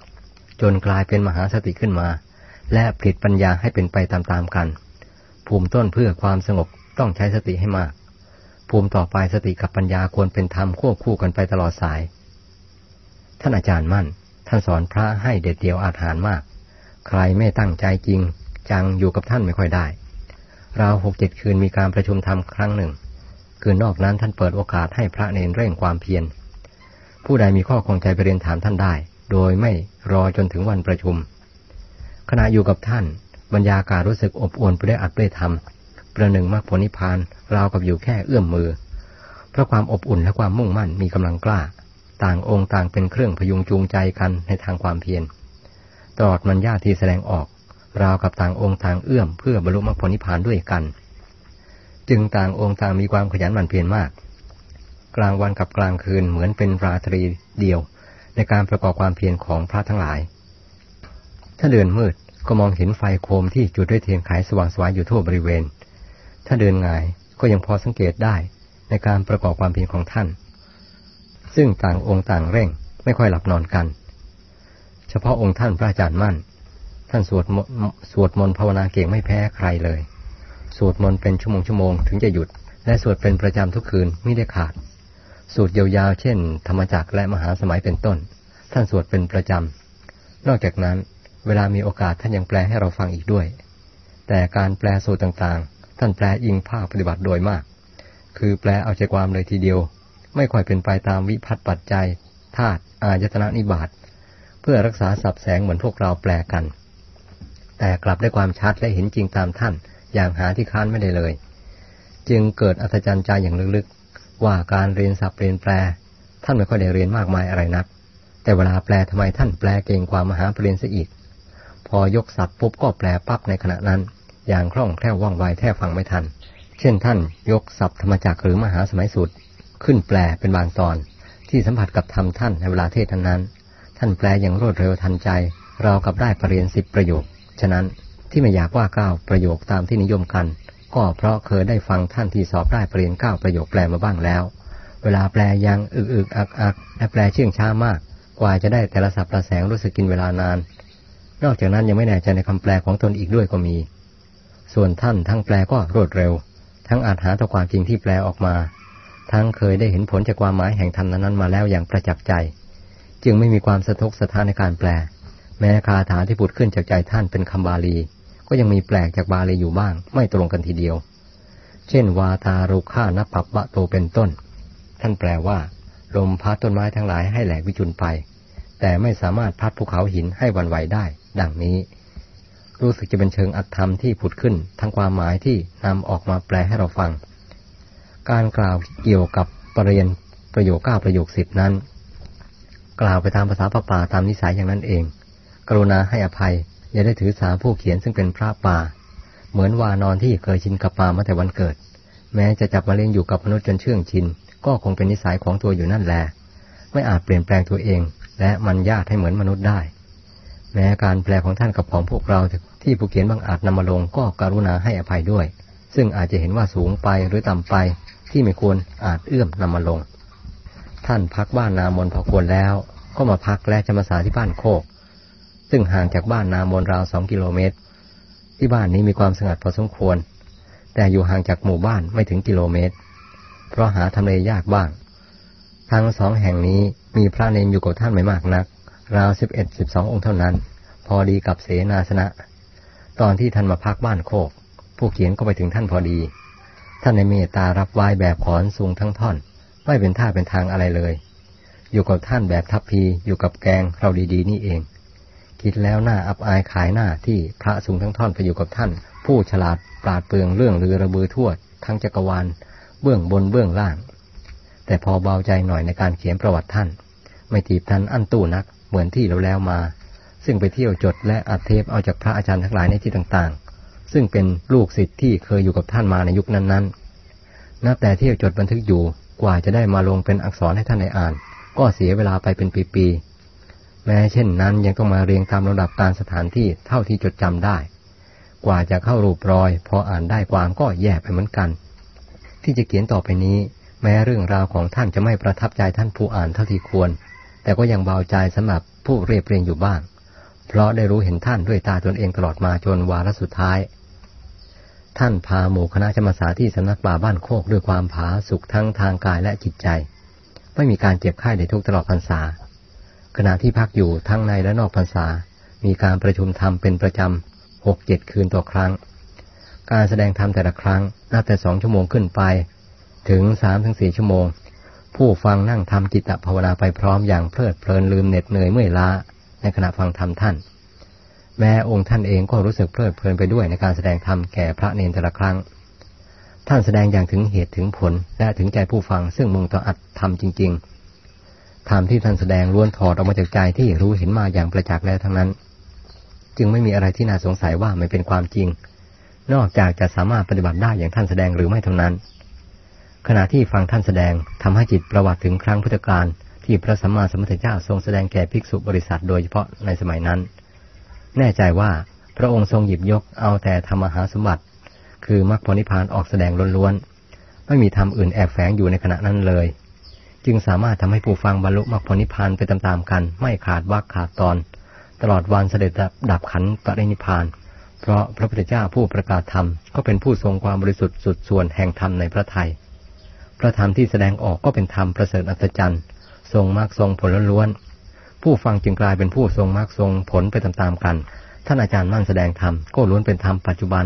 ำจนกลายเป็นมหาสติขึ้นมา และผลิตปัญญาให้เป็นไปตามๆกัน ภูมิต้นเพื่อความสงบต้องใช้สติให้มาก ภูมิต่อไปสติกับปัญญาควรเป็นธรรมควบคู่กันไปตลอดสาย ท่านอาจารย์มั่น ท่านสอนพระให้เด็ดเดียวอาถานมาก ใครไม่ตั้งใจจริง จังอยู่กับท่านไม่ค่อยได้ราวหกเจ็ดคืนมีการประชุมธรรมครั้งหนึ่ง คืนนอกนั้นท่านเปิดโอกาสให้พระเนรเร่งความเพียร ผู้ใดมีข้อคงใจไปเรียนถามท่านได้ โดยไม่รอจนถึงวันประชุม ขณะอยู่กับท่าน บรรยากาศรู้สึกอบอวลไปด้วยอัดด้วยธรรมประหนึ่งมรรคผลนิพพานราวกับอยู่แค่เอื้อมมือ เพราะความอบอุ่นและความมุ่งมั่นมีกำลังกล้า ต่างองค์ต่างเป็นเครื่องพยุงจูงใจกันในทางความเพียรตลอดมันญาที่แสดงออก ราวกับต่างองค์ต่างเอื้อมเพื่อบรรลุมรรคผลนิพพานด้วยกัน จึงต่างองค์ต่างมีความขยันหมั่นเพียรมาก กลางวันกับกลางคืนเหมือนเป็นราตรีเดียว ในการประกอบความเพียรของพระทั้งหลาย ถ้าเดินมืดก็มองเห็นไฟโคมที่จุดด้วยเทียนไขสว่างสวายอยู่ทั่วบริเวณ ถ้าเดินง่ายก็ยังพอสังเกตได้ในการประกอบความเพียรของท่าน ซึ่งต่างองค์ต่างเร่งไม่ค่อยหลับนอนกัน เฉพาะองค์ท่านพระอาจารย์มั่น ท่านสวดสวดมนต์ภาวนาเก่งไม่แพ้ใครเลย สวดมนต์เป็นชั่วโมงชั่วโมงถึงจะหยุด และสวดเป็นประจำทุกคืนไม่ได้ขาดสูตรยาวๆเช่น ธรรมจักรและมหาสมัยเป็นต้น ท่านสวดเป็นประจำ นอกจากนั้น เวลามีโอกาสท่านยังแปลให้เราฟังอีกด้วย แต่การแปลสูตรต่างๆ ท่านแปลอิงภาคปฏิบัติโดยมาก คือแปลเอาใจความเลยทีเดียว ไม่ค่อยเป็นไปตามวิพัฒน์ปัจจัยธาตุอายตนะนิบาตเพื่อรักษาสับแสงเหมือนพวกเราแปลกัน แต่กลับได้ความชัดและเห็นจริงตามท่าน อย่างหาที่ค้านไม่ได้เลย จึงเกิดอัศจรรย์ใจอย่างลึกๆ ว่าการเรียนสับเรียนแปล ท่านไม่ค่อยได้เรียนมากมายอะไรนัก แต่เวลาแปลทำไมท่านแปลเก่งกว่ามหาปรริญญาอีก อยกศัพท์ปุ๊บก็แปลปั๊บในขณะนั้น อย่างคล่องแคล่วว่องไวแทบฟังไม่ทัน เช่นท่านยกศัพท์ธรรมจักรหรือมหาสมัยสุดขึ้นแปลเป็นบางตอน ที่สัมผัสกับธรรมท่านในเวลาเทศนั้น ท่านแปลอย่างรวดเร็วทันใจ เรากับได้ปรริญญาสิบประโยค ฉะนั้นที่ไม่อยากว่าเก้าประโยคตามที่นิยมกัน ก็เพราะเคยได้ฟังท่านที่สอบได้ปรริญญาเก้าประโยคแปลมาบ้างแล้ว เวลาแปลยังอึกอึกอักอักและแปลเชื่องช้ามาก กว่าจะได้แต่ละสับละแสงรู้สึกกินเวลานาน นอกจากนั้นยังไม่แน่ใจในคำแปลของตนอีกด้วยก็มี ส่วนท่านทั้งแปลก็รวดเร็ว ทั้งอาจหาตัวความจริงที่แปลออกมา ทั้งเคยได้เห็นผลจากความหมายแห่งธรรมนั้นมาแล้วอย่างประจักษ์ใจ จึงไม่มีความสะทกสะท้านในการแปล แม้คาถาที่ผุดขึ้นจากใจท่านเป็นคำบาลี ก็ยังมีแปลกจากบาลีอยู่บ้าง ไม่ตรงกันทีเดียว เช่น วาตารุฆ่านปับบะโตเป็นต้น ท่านแปลว่าลมพัดต้นไม้ทั้งหลายให้แหลกวิจุนไป แต่ไม่สามารถพัดภูเขาหินให้วันไหวได้ ดังนี้ รู้สึกจะเป็นเชิงอัตธรรมที่ผุดขึ้นทั้งความหมายที่นำออกมาแปลให้เราฟัง การกล่าวเกี่ยวกับปรริญญประโยคเก้าประโยคสิบนั้น กล่าวไปตามภาษาป่าปาตามนิสัยอย่างนั้นเอง กรุณาให้อภัยอย่าได้ถือสาผู้เขียนซึ่งเป็นพระป่า เหมือนวานอนที่เคยชินกับป่ามาแต่วันเกิด แม้จะจับมาเลี้ยงอยู่กับมนุษย์จนเชื่องชิน ก็คงเป็นนิสัยของตัวอยู่นั่นแหละไม่อาจเปลี่ยนแปลงตัวเอง และมันยากให้เหมือนมนุษย์ได้ แม้การแปลของท่านกับของพวกเราที่ผู้เขียนบางอาจนำมาลงก็กรุณาให้อภัยด้วย ซึ่งอาจจะเห็นว่าสูงไปหรือต่ำไปที่ไม่ควรอาจเอื้อมนำมาลง ท่านพักบ้านนามนพอควรแล้ว ก็มาพักและจะมาสาที่บ้านโคก ซึ่งห่างจากบ้านนามนราวสองกิโลเมตร ที่บ้านนี้มีความสงัดพอสมควร แต่อยู่ห่างจากหมู่บ้านไม่ถึงกิโลเมตร เพราะหาทำเลยากบ้างทั้งสองแห่งนี้มีพระเนนอยู่กับท่านไม่มากนัก ราวสิบเอ็ดสิบสององค์เท่านั้น พอดีกับเสนาสนะ ตอนที่ท่านมาพักบ้านโคก ผู้เขียนก็ไปถึงท่านพอดี ท่านในเมตตารับไว้แบบขอนสูงทั้งท่อน ไม่เป็นท่าเป็นทางอะไรเลย อยู่กับท่านแบบทัพพีอยู่กับแกงเราดีๆ นี่เอง คิดแล้วหน้าอับอายขายหน้าที่พระสูงทั้งท่อนไปอยู่กับท่าน ผู้ฉลาดปราดเปลืองเรื่องลือระบือทั่วทั้งจักรวาลเบื้องบนเบื้องล่าง แต่พอเบาใจหน่อยในการเขียนประวัติท่าน ไม่ตีบทันอั้นตู้นัก เหมือนที่เราแล้วมา ซึ่งไปเที่ยวจดและอัดเทปเอาจากพระอาจารย์ทั้งหลายในที่ต่างๆ ซึ่งเป็นลูกศิษย์ที่เคยอยู่กับท่านมาในยุคนั้นๆนับแต่เที่ยวจดบันทึกอยู่กว่าจะได้มาลงเป็นอักษรให้ท่านได้อ่าน ก็เสียเวลาไปเป็นปีๆแม้เช่นนั้นยังต้องมาเรียงตามระดับการสถานที่เท่าที่จดจำได้ กว่าจะเข้ารูปรอย พออ่านได้ความก็แย่ไปเหมือนกัน ที่จะเขียนต่อไปนี้ แม้เรื่องราวของท่านจะไม่ประทับใจท่านผู้อ่านเท่าที่ควร แต่ก็ยังเบาใจสำหรับผู้เรียบเรียงอยู่บ้าง เพราะได้รู้เห็นท่านด้วยตาตนเองตลอดมาจนวาระสุดท้าย ท่านพาหมู่คณะจมาสาที่สำนักป่าบ้านโคกด้วยความผาสุขทั้งทางกายและจิตใจ ไม่มีการเจ็บไข้ในทุกตลอดพรรษา ขณะที่พักอยู่ทั้งในและนอกพรรษา มีการประชุมธรรมเป็นประจำหกเจ็ดคืนต่อครั้ง การแสดงธรรมแต่ละครั้งน่าแต่สองชั่วโมงขึ้นไป ถึงสามถึงสี่ชั่วโมง ผู้ฟังนั่งทำจิตตภาวนาไปพร้อมอย่างเพลิดเพลินลืมเหน็ดเหนื่อยเมื่อยล้าในขณะฟังธรรมท่าน แม้องค์ท่านเองก็รู้สึกเพลิดเพลินไปด้วยในการแสดงธรรมแก่พระเนรแต่ละครั้ง ท่านแสดงอย่างถึงเหตุถึงผลและถึงใจผู้ฟังซึ่งมุ่งต่ออัดธรรมจริง ๆ ธรรมที่ท่านแสดงล้วนถอดออกมาจากใจที่รู้เห็นมาอย่างประจักษ์แล้วทั้งนั้น จึงไม่มีอะไรที่น่าสงสัยว่าไม่เป็นความจริง นอกจากจะสามารถปฏิบัติได้อย่างท่านแสดงหรือไม่เท่านั้น ขณะที่ฟังท่านแสดงทำให้จิตประวัติถึงครั้งพุทธกาลที่พระสัมมาสัมพุทธเจ้าทรงแสดงแก่ภิกษุบริษัทโดยเฉพาะในสมัยนั้น แน่ใจว่าพระองค์ทรงหยิบยกเอาแต่ธรรมหาสมบัติ คือมรรคผลนิพพานออกแสดงล้วนๆ ไม่มีธรรมอื่นแอบแฝงอยู่ในขณะนั้นเลย จึงสามารถทำให้ผู้ฟังบรรลุมรรคผลนิพพานไปตามๆกัน ไม่ขาดวักขาดตอน ตลอดวันเสด็จดับขันปรินิพพาน เพราะพระพุทธเจ้าผู้ประกาศธรรมก็เป็นผู้ทรงความบริสุทธิ์สุดส่วนแห่งธรรมในพระไทย พระธรรมที่แสดงออกก็เป็นธรรมประเสริฐอัศจรรย์ ทรงมรรคทรงผลล้วน ผู้ฟังจึงกลายเป็นผู้ทรงมรรคทรงผลไปตามๆกัน ท่านอาจารย์มั่นแสดงธรรมก็ล้วนเป็นธรรมปัจจุบัน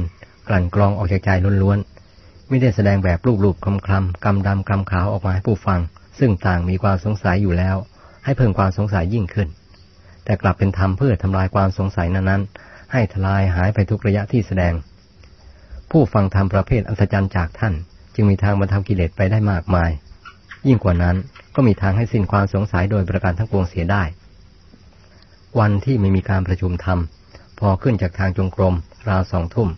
กลั่นกรองออกจากใจล้วนๆ ไม่ได้แสดงแบบรูปๆคำคำกำดำกำขาวออกมาให้ผู้ฟัง ซึ่งต่างมีความสงสัยอยู่แล้ว ให้เพิ่มความสงสัยยิ่งขึ้น แต่กลับเป็นธรรมเพื่อทำลายความสงสัยนั้นๆ ให้ทลายหายไปทุกระยะที่แสดง ผู้ฟังธรรมประเภทอัศจรรย์จากท่าน จึงมีทางบรรเทากิเลสไปได้มากมาย ยิ่งกว่านั้นก็มีทางให้สิ้นความสงสัยโดยประการทั้งปวงเสียได้ วันที่ไม่มีการประชุมธรรม พอขึ้นจากทางจงกรม ราวสองทุ่ม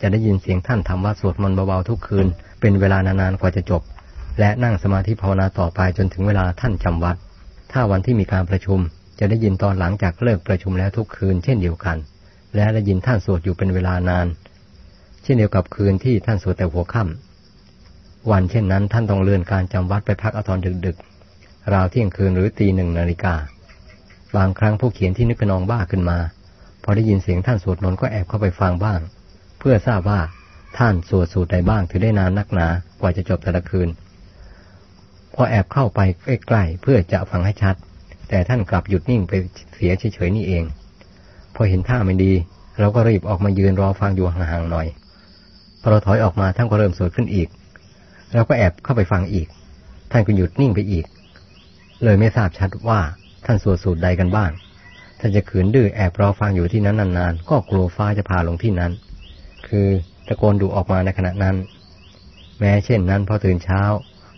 จะได้ยินเสียงท่านทำวัดสวดมนต์เบาๆทุกคืน เป็นเวลานานๆกว่าจะจบ และนั่งสมาธิภาวนาต่อไปจนถึงเวลาท่านจำวัด ถ้าวันที่มีการประชุม จะได้ยินตอนหลังจากเลิกประชุมแล้วทุกคืน เช่นเดียวกัน และได้ยินท่านสวดอยู่เป็นเวลานาน เช่นเดียวกับคืนที่ท่านสวดแต่หัวค่ำ วันเช่นนั้น ท่านต้องเลื่อนการจำวัดไปพักอตอนดึกๆ ราวเที่ยงคืนหรือตีหนึ่งนาฬิกา บางครั้งผู้เขียนที่นึกกระนองบ้าขึ้นมา พอได้ยินเสียงท่านสวดมนต์ก็แอบเข้าไปฟังบ้าง เพื่อทราบว่าท่านสวดสูตรใดบ้างถือได้นานนักหนากว่าจะจบแต่ละคืน พอแอบเข้าไปใกล้ๆเพื่อจะฟังให้ชัด แต่ท่านกลับหยุดนิ่งไปเสียเฉยๆนี่เอง พอเห็นท่าไม่ดี เราก็รีบออกมายืนรอฟังอยู่ห่างๆหน่อยพอเราถอยออกมาท่านก็เริ่มสวดขึ้นอีก เราก็แอบเข้าไปฟังอีก ท่านก็หยุดนิ่งไปอีก เลยไม่ทราบชัดว่าท่านสวดสูตรใดกันบ้าง ท่านจะขืนดื้อแอบรอฟังอยู่ที่นั้นนานๆ ก็กลัวฟ้าจะพาลงที่นั้น คือตะโกนดูออกมาในขณะนั้น แม้เช่นนั้นพอตื่นเช้า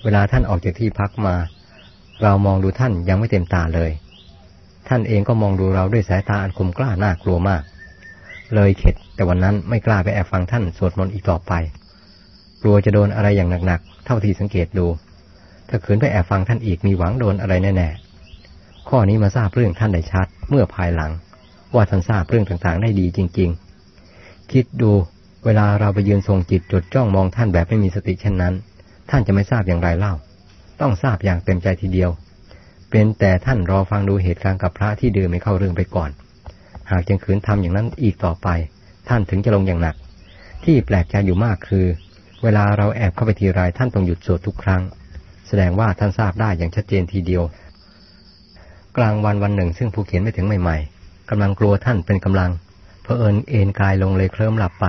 เวลาท่านออกจากที่พักมา เรามองดูท่านยังไม่เต็มตาเลย ท่านเองก็มองดูเราด้วยสายตาอันคมกล้าน่ากลัวมาก เลยเข็ดแต่วันนั้นไม่กล้าไปแอบฟังท่านสวดมนต์อีกต่อไป กลัวจะโดนอะไรอย่างหนักๆ เท่าที่สังเกตดู ถ้าขืนไปแอบฟังท่านอีกมีหวังโดนอะไรแน่ๆ ข้อนี้มาทราบเรื่องท่านได้ชัด เมื่อภายหลัง ว่าท่านทราบเรื่องต่างๆ ได้ดีจริง ๆ คิดดูเวลาเราไปยืนทรงจิตจดจ้องมองท่านแบบไม่มีสติเช่นนั้น ท่านจะไม่ทราบอย่างไรเล่า ต้องทราบอย่างเต็มใจทีเดียว เป็นแต่ท่านรอฟังดูเหตุการณ์กับพระที่ดื่มไม่เข้าเรื่องไปก่อน หากยังขืนทำอย่างนั้นอีกต่อไป ท่านถึงจะลงอย่างหนัก ที่แปลกใจอยู่มากคือ เวลาเราแอบเข้าไปทีไรท่านต้องหยุดสวดทุกครั้ง แสดงว่าท่านทราบได้อย่างชัดเจนทีเดียว กลางวันวันหนึ่ง ซึ่งผู้เขียนไม่ถึงใหม่ ๆกำลังกลัวท่านเป็นกำลังเพอเอิญเอนกายลงเลยเคลิ้มหลับไป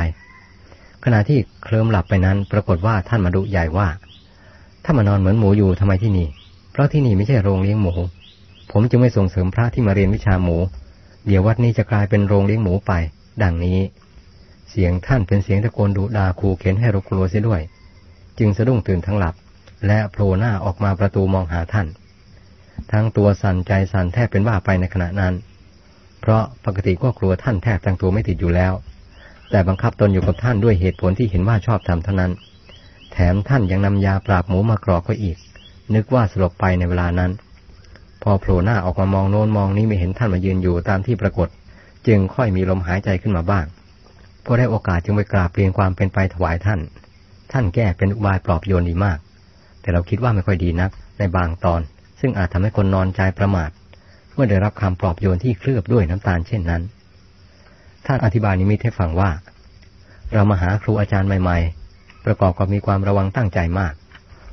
ขณะที่เคลิ้มหลับไปนั้น ปรากฏว่าท่านมาดุใหญ่ว่า ถ้ามานอนเหมือนหมูอยู่ทำไมที่นี่ เพราะที่นี่ไม่ใช่โรงเลี้ยงหมู ผมจึงไม่ส่งเสริมพระที่มาเรียนวิชาหมู เดี๋ยววัดนี้จะกลายเป็นโรงเลี้ยงหมูไป ดังนี้ เสียงท่านเป็นเสียงตะโกนดุดาขู่เข็นให้เรากลัวเสียด้วย จึงสะดุ้งตื่นทั้งหลับ และโผล่หน้าออกมาประตูมองหาท่าน ทั้งตัวสั่นใจสั่นแทบเป็นบ้าไปในขณะนั้น เพราะปกติก็กลัวท่านแทบตั้งตัวไม่ติดอยู่แล้ว แต่บังคับตนอยู่กับท่านด้วยเหตุผลที่เห็นว่าชอบทำเท่านั้น แถมท่านยังนำยาปราบหมูมากรอกก็อีก นึกว่าสลบไปในเวลานั้น พอโผล่หน้าออกมามองโน้นมองนี้ไม่เห็นท่านมายืนอยู่ตามที่ปรากฏ จึงค่อยมีลมหายใจขึ้นมาบ้าง พอได้โอกาสจึงไปกราบเรียนความเป็นไปถวายท่าน ท่านแก้เป็นอุบายปลอบโยนดีมาก แต่เราคิดว่าไม่ค่อยดีนักในบางตอน ซึ่งอาจทำให้คนนอนใจประมาท เมื่อได้รับคำปลอบโยนที่เคลือบด้วยน้ำตาลเช่นนั้น ท่านอธิบายนิมิตให้ฟังว่า เรามาหาครูอาจารย์ใหม่ ๆ ประกอบกับมีความระวังตั้งใจมาก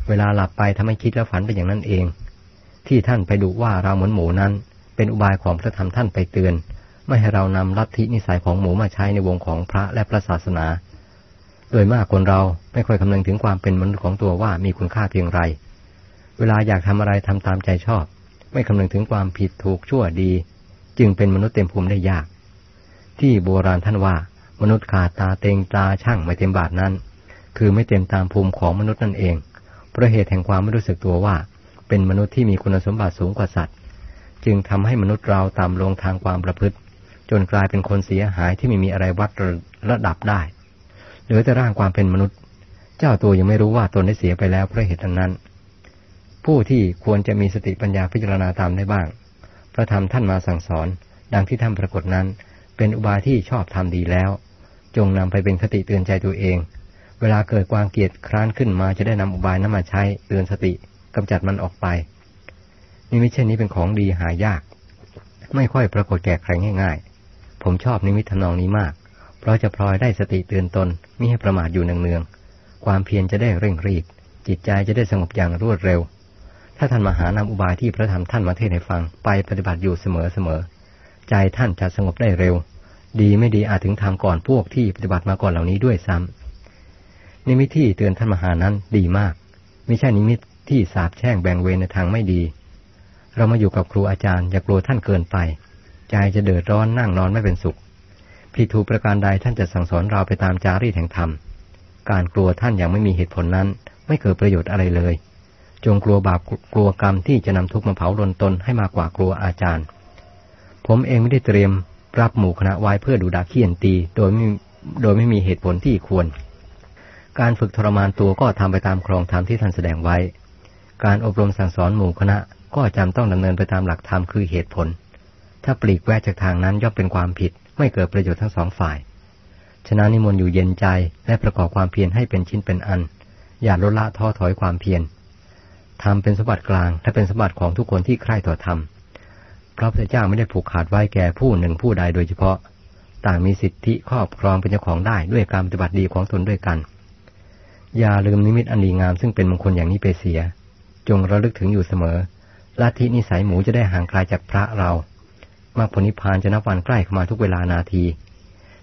เวลาหลับไปทำให้คิดและฝันไปอย่างนั้นเอง ที่ท่านไปดูว่าเราเหมือนหมูนั้น เป็นอุบายของพระธรรมท่านไปเตือน ไม่ให้เรานำลัทธินิสัยของหมูมาใช้ในวงของพระและพระศาสนา โดยมากคนเราไม่ค่อยคำนึงถึงความเป็นมนุษย์ของตัวว่ามีคุณค่าเพียงไร เวลาอยากทำอะไรทำตามใจชอบ ไม่คำนึงถึงความผิดถูกชั่วดี จึงเป็นมนุษย์เต็มภูมิได้ยาก ที่โบราณท่านว่ามนุษย์ขาดตาเต็งตาช่างไม่เต็มบาทนั้น คือไม่เต็มตามภูมิของมนุษย์นั่นเองเพราะเหตุแห่งความไม่รู้สึกตัวว่า เป็นมนุษย์ที่มีคุณสมบัติสูงกว่าสัตว์ จึงทำให้มนุษย์เราตามลงทางความประพฤติ จนกลายเป็นคนเสียหายที่ไม่มีอะไรวัดระดับได้เหลือแต่ร่างความเป็นมนุษย์ เจ้าตัวยังไม่รู้ว่าตนได้เสียไปแล้วเพราะเหตุนั้น ผู้ที่ควรจะมีสติปัญญาพิจารณาตามได้บ้าง พระธรรมท่านมาสั่งสอน ดังที่ท่านปรากฏนั้น เป็นอุบายที่ชอบทำดีแล้ว จงนำไปเป็นคติเตือนใจตัวเอง เวลาเกิดความเกลียดคร้านขึ้นมาจะได้นำอุบายนั้นมาใช้เตือนสติกำจัดมันออกไปนิมิตเช่นนี้เป็นของดีหายาก ไม่ค่อยปรากฏแก่ใครง่ายๆ ผมชอบนิมิตทนองนี้มาก เพราะจะพลอยได้สติเตือนตนมิให้ประมาทอยู่เนืองๆความเพียรจะได้เร่งรีบ จิตใจจะได้สงบอย่างรวดเร็ว ถ้าท่านมาหานำอุบายที่พระธรรมท่านมาเทศให้ฟังไปปฏิบัติอยู่เสมอเสมอใจท่านจะสงบได้เร็ว ดีไม่ดีอาจถึงทำก่อนพวกที่ปฏิบัติมาก่อนเหล่านี้ด้วยซ้ำนิมิตที่เตือนท่านมหานั้นดีมาก ไม่ใช่นิมิตที่สาบแช่งแบ่งเวรในทางไม่ดี เรามาอยู่กับครูอาจารย์อย่ากลัวท่านเกินไป ใจจะเดือดร้อนนั่งนอนไม่เป็นสุขผิดถูกประการใดท่านจะสั่งสอนเราไปตามจารีตแห่งธรรม การกลัวท่านอย่างไม่มีเหตุผลนั้น ไม่เกิดประโยชน์อะไรเลย จงกลัวบาปกลัวกรรมที่จะนำทุกข์มาเผาลนตนให้มากกว่ากลัวอาจารย์ ผมเองไม่ได้เตรียมรับหมู่คณะไว้เพื่อดูดาเขียนตี โดยไม่โดยไม่มีเหตุผลที่ควร การฝึกทรมานตัวก็ทำไปตามครองธรรมที่ท่านแสดงไว้ การอบรมสั่งสอนหมู่คณะก็จำต้องดำเนินไปตามหลักธรรมคือเหตุผล ถ้าปลีกแวะจากทางนั้นย่อมเป็นความผิด ไม่เกิดประโยชน์ทั้งสองฝ่าย ฉะนั้นนิมนต์อยู่เย็นใจและประกอบความเพียรให้เป็นชิ้นเป็นอัน อย่าลดละท้อถอยความเพียรทำเป็นสมบัติกลางและเป็นสมบัติของทุกคนที่ใคร่ต่อธรรมพระพุทธเจ้าไม่ได้ผูกขาดไว้แก่ผู้หนึ่งผู้ใดโดยเฉพาะ ต่างมีสิทธิครอบครองเป็นเจ้าของได้ด้วยการปฏิบัติดีของตนด้วยกัน อย่าลืมนิมิตอันดีงามซึ่งเป็นมงคลอย่างนี้ไปเสีย จงระลึกถึงอยู่เสมอลัทธินิสัยหมูจะได้ห่างไกลาจากพระเรา มรรคผลนิพพานจะนับวันใกล้เข้ามาทุกเวลานาที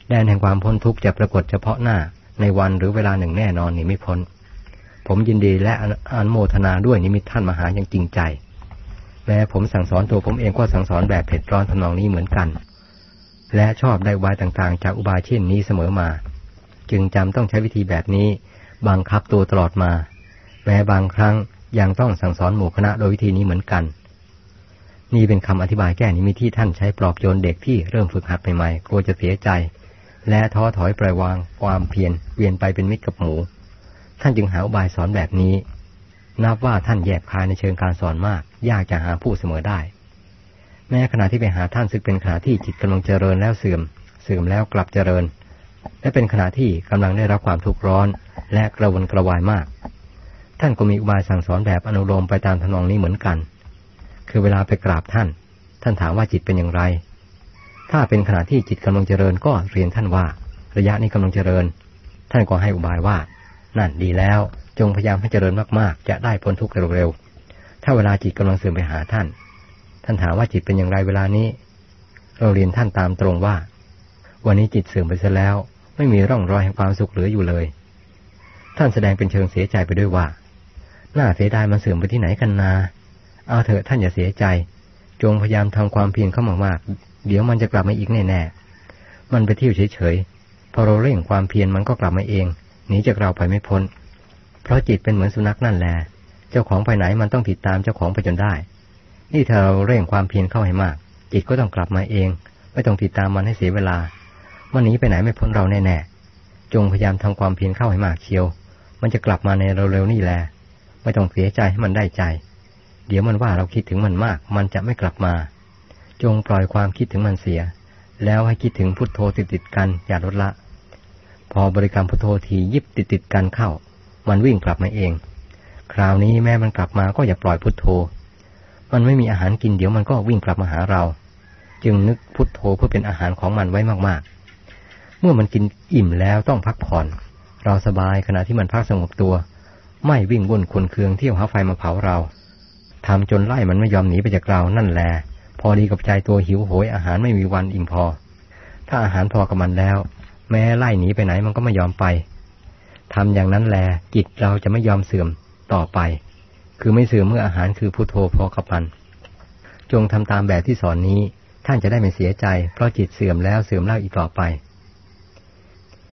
แดนแห่งความพ้นทุกข์จะปรากฏเฉพาะหน้าในวันหรือเวลาหนึ่งแน่นอนนี่ไม่พ้น ผมยินดีและอนุโมทนาด้วยนิมิตท่านมหาอย่างจริงใจ แม้ผมสั่งสอนตัวผมเองก็สั่งสอนแบบเผ็ดร้อนทำนองนี้เหมือนกัน และชอบได้อุบายต่างๆ จากอุบายเช่นนี้เสมอมา จึงจำต้องใช้วิธีแบบนี้บังคับตัวตลอดมา แม้บางครั้งยังต้องสั่งสอนหมู่คณะโดยวิธีนี้เหมือนกัน นี่เป็นคำอธิบายแก้นิมิตที่ท่านใช้ปลอบโยนเด็กที่เริ่มฝึกหัดใหม่ๆกลัวจะเสียใจ และท้อถอยปล่อยวางความเพียรเวียนไปเป็นมิตรกับหมู ท่านจึงหาอุบายสอนแบบนี้ นับว่าท่านแยบคายในเชิงการสอนมาก ยากจะหาผู้เสมอได้ แม้ขณะที่ไปหาท่านซึ่งเป็นขณะที่จิตกำลังเจริญแล้วเสื่อม เสื่อมแล้วกลับเจริญ และเป็นขณะที่กำลังได้รับความทุกข์ร้อน และกระวนกระวายมาก ท่านก็มีอุบายสั่งสอนแบบอนุโลมไปตามทนองนี้เหมือนกัน คือเวลาไปกราบท่าน ท่านถามว่าจิตเป็นอย่างไร ถ้าเป็นขณะที่จิตกำลังเจริญก็เรียนท่านว่า ระยะนี้กำลังเจริญ ท่านก็ให้อุบายว่า นั่นดีแล้ว จงพยายามให้เจริญมากๆ จะได้พ้นทุกข์เร็วๆถ้าเวลาจิตกำลังเสื่อมไปหาท่าน ท่านถามว่าจิตเป็นอย่างไรเวลานี้ เราเรียนท่านตามตรงว่า วันนี้จิตเสื่อมไปซะแล้ว ไม่มีร่องรอยแห่งความสุขเหลืออยู่เลย ท่านแสดงเป็นเชิงเสียใจไปด้วยว่าน่าเสียดายมันเสื่อมไปที่ไหนกันนา เอาเถอะท่านอย่าเสียใจ จงพยายามทำความเพียรเข้ามากๆ เดี๋ยวมันจะกลับมาอีกแน่ๆ มันไปเที่ยวเฉยๆ พอเราเร่งความเพียรมันก็กลับมาเอง หนีจากเราไปไม่พ้น เพราะจิตเป็นเหมือนสุนัขนั่นแหละ เจ้าของไปไหนมันต้องติดตามเจ้าของไปจนได้ นี่ถ้าเราเร่งความเพียรเข้าให้มาก จิตก็ต้องกลับมาเอง ไม่ต้องติดตามมันให้เสียเวลา มันหนีไปไหนไม่พ้นเราแน่ๆ จงพยายามทำความเพียรเข้าให้มากเชียว มันจะกลับมาในเร็วๆนี่แหละ ไม่ต้องเสียใจให้มันได้ใจ เดี๋ยวมันว่าเราคิดถึงมันมาก มันจะไม่กลับมา จงปล่อยความคิดถึงมันเสีย แล้วให้คิดถึงพุทโธติดติดกันอย่าลดละ พอบริกรรมพุทโธทียิบติดติดกันเข้า มันวิ่งกลับมาเอง คราวนี้แม่มันกลับมาก็อย่าปล่อยพุทโธ มันไม่มีอาหารกินเดี๋ยวมันก็วิ่งกลับมาหาเรา จึงนึกพุทโธเพื่อเป็นอาหารของมันไว้มากๆ เมื่อมันกินอิ่มแล้วต้องพักผ่อน เราสบายขณะที่มันพักสงบตัว ไม่วิ่งวนคนเคืองเที่ยวหาไฟมาเผาเรา ทำจนไล่มันไม่ยอมหนีไปจากเรานั่นแหละพอดีกับใจตัวหิวโหยอาหารไม่มีวันอิ่มพอ ถ้าอาหารพอกับมันแล้ว แม้ไล่หนีไปไหนมันก็ไม่ยอมไปทำอย่างนั้นแลจิตเราจะไม่ยอมเสื่อมต่อไป คือไม่เสื่อมเมื่ออาหารคือพุโทโธพอกับมัน จงทำตามแบบที่สอนนี้ท่านจะได้ไม่เสียใจ เพราะจิตเสื่อมแล้วเสื่อมเล่าอีกต่อไป